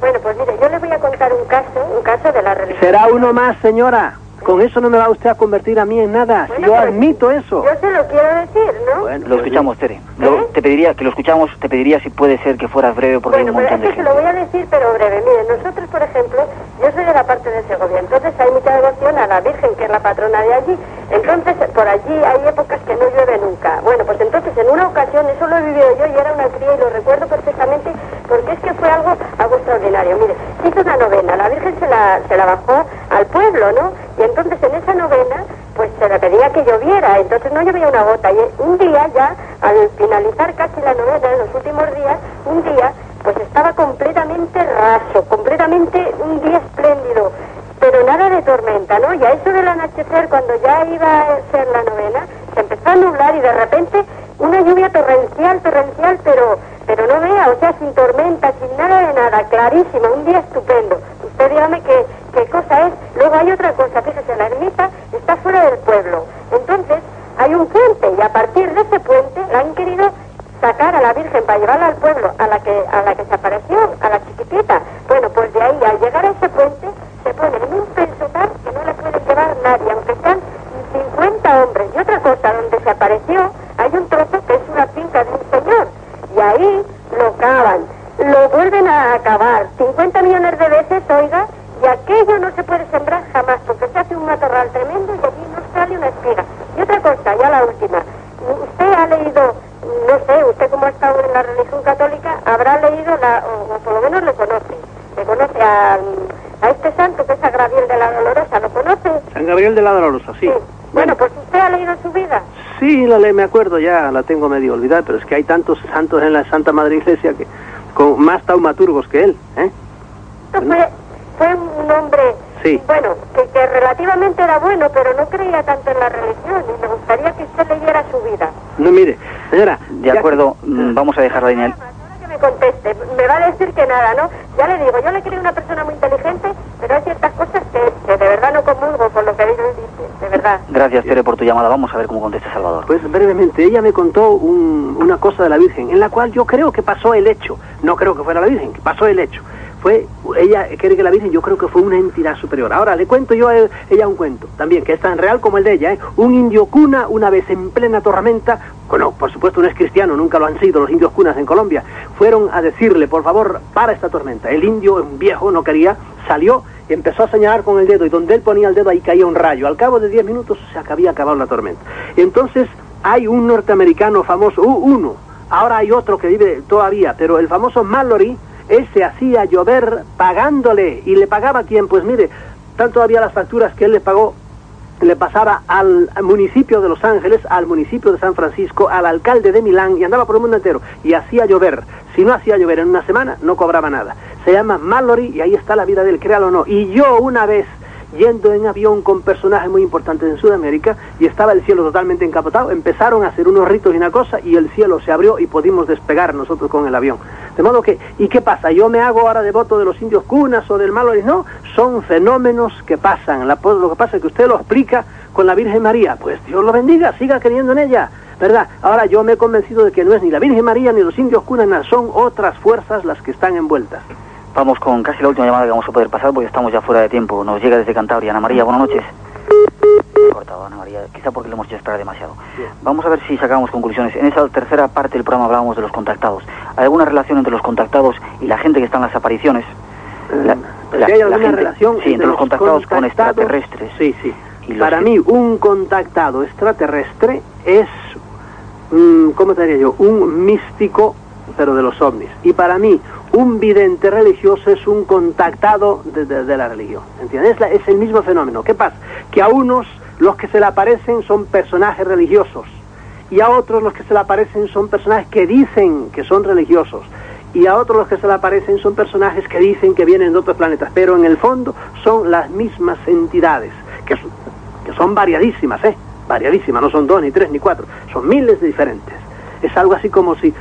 Bueno, pues mire, yo le voy a contar un caso, un caso de la religión. Será uno más, señora. Con eso no me va usted a convertir a mí en nada. Si yo admito eso. Yo se lo quiero decir, ¿no? Lo escuchamos, Tere. Lo- te pediría que lo escuchamos, te pediría si puede ser que fueras breve porque hay un Bueno, pero montón es de que se gente. lo voy a decir, pero breve. Mire, nosotros, por ejemplo, yo soy de la parte de Segovia, entonces hay mucha devoción a la Virgen, que es la patrona de allí. Entonces, por allí hay épocas que no llueve nunca. Bueno, pues entonces, en una ocasión, eso lo he vivido yo y era una cría y lo recuerdo perfectamente porque es que fue algo, algo extraordinario. Mire, se hizo una novena, la Virgen se la, se la bajó al pueblo, ¿no? Y entonces en esa novena, pues se le pedía que lloviera, entonces no llovía una gota. Y un día ya, al finalizar casi la novena, en los últimos días, un día, pues estaba completamente raso, completamente un día espléndido, pero nada de tormenta, ¿no? Y a eso del anochecer, cuando ya iba a ser la novena, se empezó a nublar y de repente una lluvia torrencial, torrencial, pero, pero no vea, o sea, sin tormenta, sin nada de nada, clarísima, un día estupendo. Usted dígame qué, qué cosa es. Luego hay otra cosa, fíjese, la ermita está fuera del pueblo. Entonces, hay un puente y a partir de ese puente la han querido sacar a la Virgen para llevarla al pueblo, a la que a la que se apareció, a la chiquitita. Bueno, pues de ahí, al llegar a ese puente, se pone en un pensotar que no le puede llevar nadie, aunque sean 50 hombres. Y otra cosa, donde se apareció, hay un trozo que es una finca de ahí lo cavan, lo vuelven a acabar 50 millones de veces, oiga, y aquello no se puede sembrar jamás, porque se hace un matorral tremendo y allí no sale una espiga. Y otra cosa, ya la última. Usted ha leído, no sé, usted como ha estado en la religión católica, habrá leído, la, o, o por lo menos le conoce, le conoce a, a este santo que es a Gabriel de la Dolorosa, ¿lo conoce? San Gabriel de la Dolorosa, sí pues usted ha leído su vida. Sí, la ley me acuerdo, ya la tengo medio olvidada, pero es que hay tantos santos en la Santa Madre Iglesia que con más taumaturgos que él, ¿eh? Esto fue, fue un hombre, Sí. bueno, que, que relativamente era bueno, pero no creía tanto en la religión y me gustaría que usted leyera su vida. No, mire, señora. De acuerdo, mm, vamos a dejar la línea. Que me conteste, me va a decir que nada, ¿no? Ya le digo, yo le creo una persona muy inteligente, pero hay ciertas cosas que, que de verdad no comulgo con lo que él dice, de verdad. Gracias, Tere, por tu llamada. Vamos a ver cómo contesta Salvador. Pues brevemente, ella me contó un- una cosa de la Virgen, en la cual yo creo que pasó el hecho. No creo que fuera la Virgen, que pasó el hecho. Fue, ella cree que la Virgen, yo creo que fue una entidad superior. Ahora, le cuento yo a ella un cuento, también, que es tan real como el de ella. ¿eh? Un indio cuna, una vez en plena tormenta, bueno, por supuesto no es cristiano, nunca lo han sido los indios cunas en Colombia, fueron a decirle, por favor, para esta tormenta. El indio, un viejo, no quería, salió y empezó a señalar con el dedo, y donde él ponía el dedo ahí caía un rayo. Al cabo de 10 minutos se había acabado la tormenta. Entonces hay un norteamericano famoso, uno, ahora hay otro que vive todavía, pero el famoso Mallory, ese hacía llover pagándole, y le pagaba a quién, pues mire, están todavía las facturas que él le pagó le pasaba al municipio de Los Ángeles, al municipio de San Francisco, al alcalde de Milán y andaba por el mundo entero y hacía llover. Si no hacía llover en una semana, no cobraba nada. Se llama Mallory y ahí está la vida del créalo o no. Y yo una vez yendo en avión con personajes muy importantes en Sudamérica y estaba el cielo totalmente encapotado, empezaron a hacer unos ritos y una cosa y el cielo se abrió y pudimos despegar nosotros con el avión. De modo que, ¿y qué pasa? ¿Yo me hago ahora devoto de los indios cunas o del Mallory? No, son fenómenos que pasan. La- lo que pasa es que usted lo explica con la Virgen María. Pues Dios lo bendiga, siga creyendo en ella. ¿Verdad? Ahora yo me he convencido de que no es ni la Virgen María ni los indios cunas, son otras fuerzas las que están envueltas. Vamos con casi la última llamada que vamos a poder pasar porque estamos ya fuera de tiempo. Nos llega desde Cantabria. Ana María, buenas noches. Cortado, Ana María, quizá porque le hemos hecho esperar demasiado. Vamos a ver si sacamos conclusiones. En esa tercera parte del programa hablábamos de los contactados. ¿Hay alguna relación entre los contactados y la gente que está en las apariciones? La- Pero si hay alguna relación entre, los contactados, con extraterrestres. Sí, sí. Para mí, un contactado extraterrestre es, mm, ¿cómo te diría yo? Un místico, pero de los ovnis. Y para mí, un vidente religioso es un contactado de, la religión. ¿Entiendes? Es, el mismo fenómeno. ¿Qué pasa? Que a unos los que se le aparecen son personajes religiosos y a otros los que se le aparecen son personajes que dicen que son religiosos y a otros los que se le aparecen son personajes que dicen que vienen de otros planetas, pero en el fondo son las mismas entidades, que, que son variadísimas, ¿eh? Variadísimas, no son dos, ni tres, ni cuatro, son miles de diferentes. Es algo así como si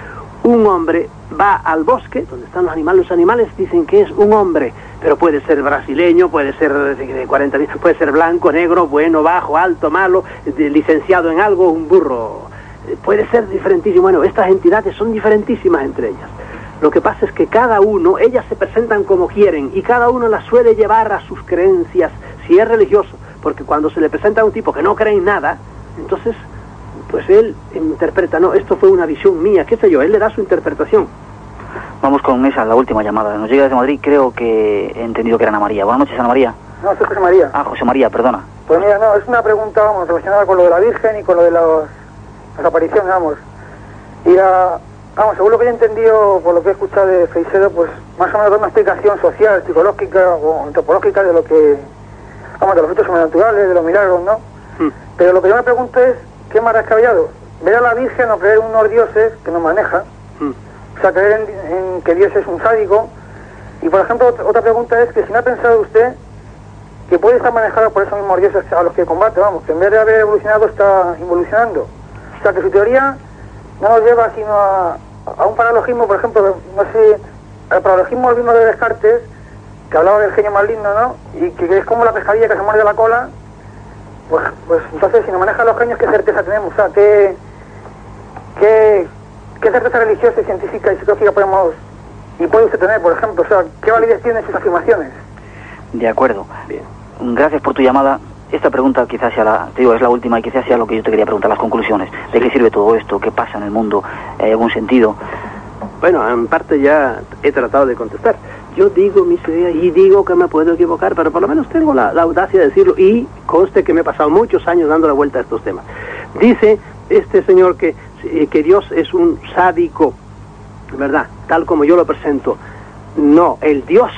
un hombre va al bosque, donde están los animales, los animales dicen que es un hombre, pero puede ser brasileño, puede ser de 40 puede ser blanco, negro, bueno, bajo, alto, malo, licenciado en algo, un burro. Puede ser diferentísimo. Bueno, estas entidades son diferentísimas entre ellas. Lo que pasa es que cada uno, ellas se presentan como quieren y cada uno las suele llevar a sus creencias, si es religioso, porque cuando se le presenta a un tipo que no cree en nada, entonces pues él interpreta, no, esto fue una visión mía, qué sé yo, él le da su interpretación. Vamos con esa, la última llamada. Nos llega desde Madrid, creo que he entendido que era Ana María. Buenas noches, Ana María. No, soy José María. Ah, José María, perdona. Pues mira, no, es una pregunta, vamos, relacionada con lo de la Virgen y con lo de las apariciones, vamos. Y vamos, según lo que he entendido, por lo que he escuchado de Feisedo, pues más o menos da una explicación social, psicológica o antropológica de lo que, vamos, de los hechos sobrenaturales, de los milagros, ¿no? Hmm. Pero lo que yo me pregunto es, ¿qué más descabellado? ¿Ver a la Virgen o creer en unos dioses que nos manejan? Hmm. O sea, creer en, que Dios es un sádico. Y por ejemplo, otra pregunta es que si no ha pensado usted que puede estar manejado por esos mismos dioses a los que combate, vamos, que en vez de haber evolucionado está involucionando. O sea, que su teoría no nos lleva sino a, un paralogismo, por ejemplo, no sé, el paralogismo mismo de Descartes, que hablaba del genio maligno, ¿no? Y que es como la pescadilla que se muerde la cola pues, pues entonces, si nos manejan los genios, ¿qué certeza tenemos? O sea, ¿qué, qué, qué certeza religiosa, científica y psicológica podemos y puede usted tener, por ejemplo? O sea, ¿qué validez tienen sus afirmaciones? De acuerdo. Bien. Gracias por tu llamada. Esta pregunta quizás sea la, te digo, es la última y quizás sea lo que yo te quería preguntar, las conclusiones. ¿De qué sirve todo esto? ¿Qué pasa en el mundo? ¿Hay algún sentido? Bueno, en parte ya he tratado de contestar. Yo digo mis ideas y digo que me puedo equivocar, pero por lo menos tengo la, audacia de decirlo y conste que me he pasado muchos años dando la vuelta a estos temas. Dice este señor que, eh, que Dios es un sádico, ¿verdad? Tal como yo lo presento. No, el Dios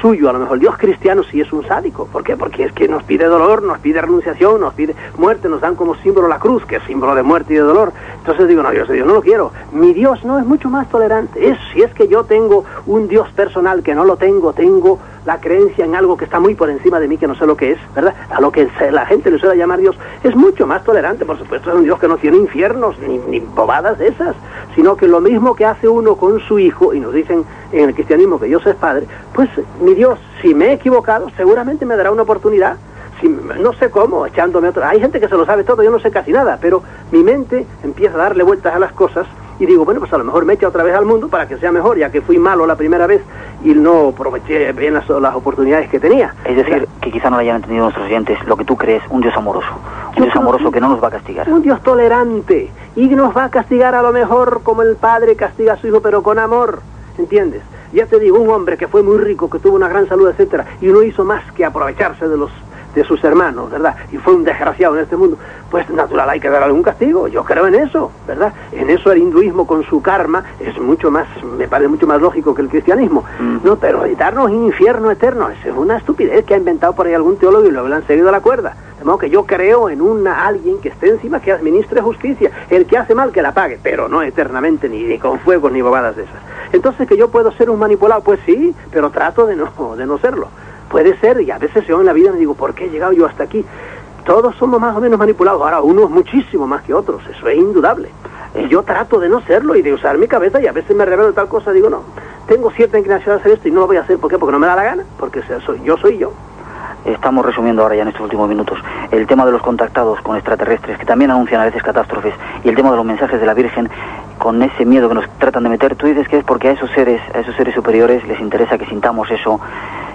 suyo, a lo mejor Dios cristiano sí es un sádico. ¿Por qué? Porque es que nos pide dolor, nos pide renunciación, nos pide muerte, nos dan como símbolo la cruz, que es símbolo de muerte y de dolor. Entonces digo, no, Dios, Dios no lo quiero. Mi Dios no es mucho más tolerante. Es si es que yo tengo un Dios personal que no lo tengo, tengo la creencia en algo que está muy por encima de mí, que no sé lo que es, ¿verdad? A lo que la gente le suele llamar Dios, es mucho más tolerante, por supuesto, es un Dios que no tiene infiernos, ni, ni bobadas de esas, sino que lo mismo que hace uno con su hijo, y nos dicen en el cristianismo que Dios es Padre, pues mi Dios, si me he equivocado, seguramente me dará una oportunidad. Si, no sé cómo, echándome otra. Hay gente que se lo sabe todo, yo no sé casi nada, pero mi mente empieza a darle vueltas a las cosas y digo, bueno, pues a lo mejor me echa otra vez al mundo para que sea mejor, ya que fui malo la primera vez y no aproveché bien las, oportunidades que tenía. Es decir, que quizá no lo hayan entendido nuestros oyentes, lo que tú crees, un Dios amoroso, un Dios amoroso que no nos va a castigar. Un Dios tolerante y nos va a castigar a lo mejor como el padre castiga a su hijo, pero con amor, ¿entiendes? Ya te digo, un hombre que fue muy rico, que tuvo una gran salud, etcétera, y no hizo más que aprovecharse de los de sus hermanos, ¿verdad? Y fue un desgraciado en este mundo, pues natural hay que dar algún castigo, yo creo en eso, ¿verdad? En eso el hinduismo con su karma es mucho más, me parece mucho más lógico que el cristianismo, mm. no, pero evitarnos infierno eterno, es una estupidez que ha inventado por ahí algún teólogo y lo han seguido a la cuerda. De modo que yo creo en una alguien que esté encima, que administre justicia, el que hace mal que la pague, pero no eternamente, ni, ni con fuego, ni bobadas de esas. Entonces que yo puedo ser un manipulado, pues sí, pero trato de no, de no serlo. Puede ser, y a veces yo en la vida me digo, ¿por qué he llegado yo hasta aquí? Todos somos más o menos manipulados, ahora unos muchísimo más que otros, eso es indudable. Y yo trato de no serlo y de usar mi cabeza y a veces me revelo tal cosa, digo, no, tengo cierta inclinación a hacer esto y no lo voy a hacer, ¿por qué? Porque no me da la gana, porque soy, yo soy yo. Estamos resumiendo ahora ya en estos últimos minutos el tema de los contactados con extraterrestres, que también anuncian a veces catástrofes, y el tema de los mensajes de la Virgen, con ese miedo que nos tratan de meter. Tú dices que es porque a esos seres, a esos seres superiores les interesa que sintamos eso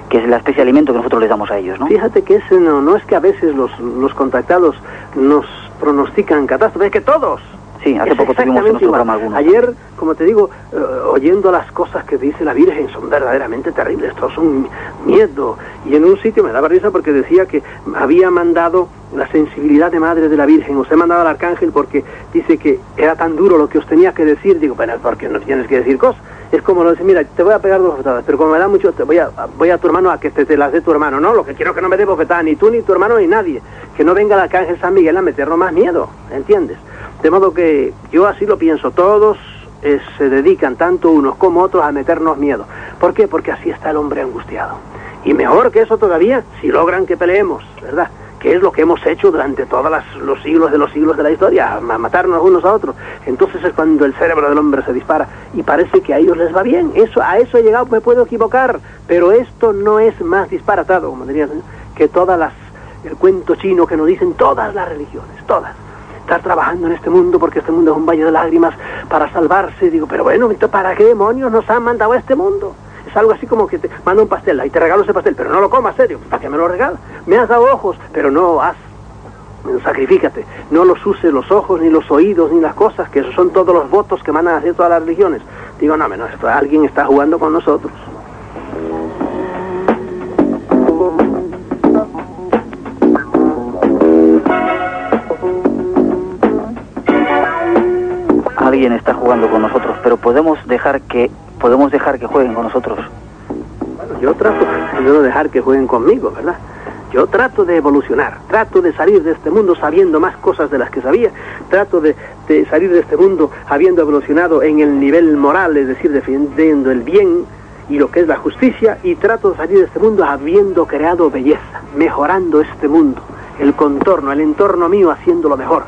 que es la especie de alimento que nosotros les damos a ellos, ¿no? Fíjate que ese no, no es que a veces los, los contactados nos pronostican catástrofes, es que todos, Sí, hace Es poco tuvimos en nuestro programa algunos. Ayer, como te digo, eh, oyendo las cosas que dice la Virgen son verdaderamente terribles, todos son miedo. Y en un sitio me daba risa porque decía que había mandado la sensibilidad de madre de la Virgen, os he mandado al arcángel porque dice que era tan duro lo que os tenía que decir. Digo, bueno, porque no tienes que decir cosas. Es como lo dice, mira, te voy a pegar dos bofetadas, pero como me da mucho, te voy a, voy a tu hermano a que te, te las dé tu hermano. No, lo que quiero es que no me dé bofetada ni tú, ni tu hermano, ni nadie. Que no venga el arcángel San Miguel a meternos más miedo, ¿entiendes? De modo que yo así lo pienso, todos eh, se dedican, tanto unos como otros, a meternos miedo. ¿Por qué? Porque así está el hombre angustiado. Y mejor que eso todavía, si logran que peleemos, ¿verdad? Que es lo que hemos hecho durante todos los siglos de los siglos de la historia, a matarnos unos a otros. Entonces es cuando el cerebro del hombre se dispara y parece que a ellos les va bien. Eso, a eso he llegado, me puedo equivocar, pero esto no es más disparatado, como diría que todas las, el cuento chino que nos dicen todas las religiones, todas estar trabajando en este mundo porque este mundo es un valle de lágrimas para salvarse. Digo, pero bueno, ¿para qué demonios nos han mandado a este mundo? Algo así como que te mando un pastel y te regalo ese pastel, pero no lo comas, serio. ¿Para qué me lo regalas? Me has dado ojos, pero no haz. Sacrifícate. No los uses los ojos, ni los oídos, ni las cosas, que esos son todos los votos que mandan a hacer todas las religiones. Digo, no, menos alguien está jugando con nosotros. Alguien está jugando con nosotros, pero podemos dejar que podemos dejar que jueguen con nosotros. Bueno, yo trato de no dejar que jueguen conmigo, ¿verdad? Yo trato de evolucionar, trato de salir de este mundo sabiendo más cosas de las que sabía, trato de, de salir de este mundo habiendo evolucionado en el nivel moral, es decir, defendiendo el bien y lo que es la justicia, y trato de salir de este mundo habiendo creado belleza, mejorando este mundo, el contorno, el entorno mío haciéndolo mejor.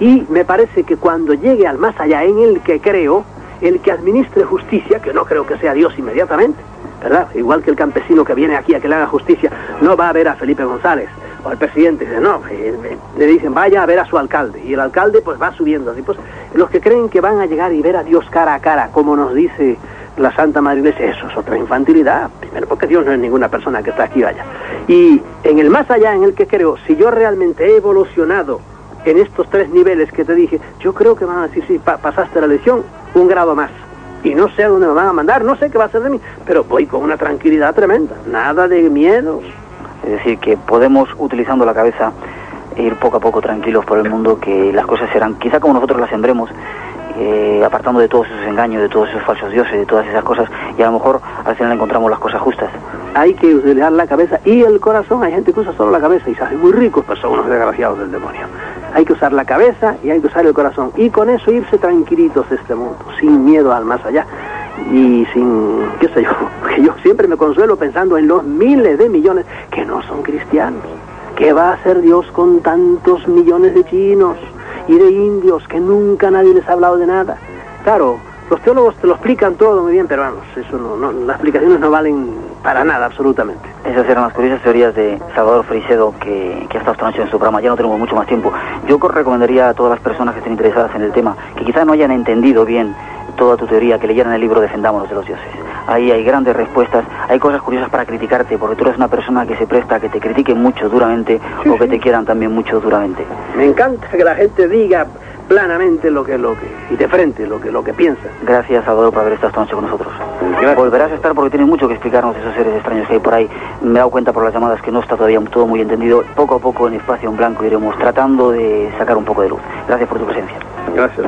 Y me parece que cuando llegue al más allá en el que creo, el que administre justicia, que no creo que sea Dios inmediatamente, ¿verdad? Igual que el campesino que viene aquí a que le haga justicia, no va a ver a Felipe González o al presidente, dice, no, eh, eh, le dicen vaya a ver a su alcalde, y el alcalde pues va subiendo así, pues los que creen que van a llegar y ver a Dios cara a cara, como nos dice la Santa Madre Iglesia, eso es otra infantilidad, primero porque Dios no es ninguna persona que está aquí vaya. Y en el más allá en el que creo, si yo realmente he evolucionado en estos tres niveles que te dije, yo creo que van a decir, sí, pa- pasaste la lección un grado más. Y no sé a dónde me van a mandar, no sé qué va a hacer de mí, pero voy con una tranquilidad tremenda, nada de miedos. Es decir, que podemos, utilizando la cabeza, ir poco a poco tranquilos por el mundo, que las cosas serán, quizá como nosotros las sembremos, eh, apartando de todos esos engaños, de todos esos falsos dioses, de todas esas cosas, y a lo mejor al final encontramos las cosas justas. Hay que utilizar la cabeza y el corazón. Hay gente que usa solo la cabeza y se hacen muy ricos, pero son unos desgraciados del demonio. Hay que usar la cabeza y hay que usar el corazón. Y con eso irse tranquilitos de este mundo, sin miedo al más allá. Y sin, qué sé yo, que yo siempre me consuelo pensando en los miles de millones que no son cristianos. ¿Qué va a hacer Dios con tantos millones de chinos y de indios que nunca nadie les ha hablado de nada? Claro, los teólogos te lo explican todo muy bien, pero vamos, eso no, no, las explicaciones no valen para nada absolutamente. Esas eran las curiosas teorías de Salvador Frisedo que, que ha estado esta noche en su programa. Ya no tenemos mucho más tiempo. Yo co- recomendaría a todas las personas que estén interesadas en el tema, que quizás no hayan entendido bien toda tu teoría, que leyeran el libro Defendámonos de los dioses. Ahí hay grandes respuestas, hay cosas curiosas para criticarte, porque tú eres una persona que se presta a que te critiquen mucho duramente o que te quieran también mucho duramente. Me encanta que la gente diga planamente lo que, lo que, y de frente lo que, lo que piensa. Gracias, Salvador, por haber estado esta noche con nosotros. Volverás a estar porque tienes mucho que explicarnos de esos seres extraños que hay por ahí. Me he dado cuenta por las llamadas que no está todavía todo muy entendido. Poco a poco en espacio en blanco iremos tratando de sacar un poco de luz. Gracias por tu presencia. Gracias.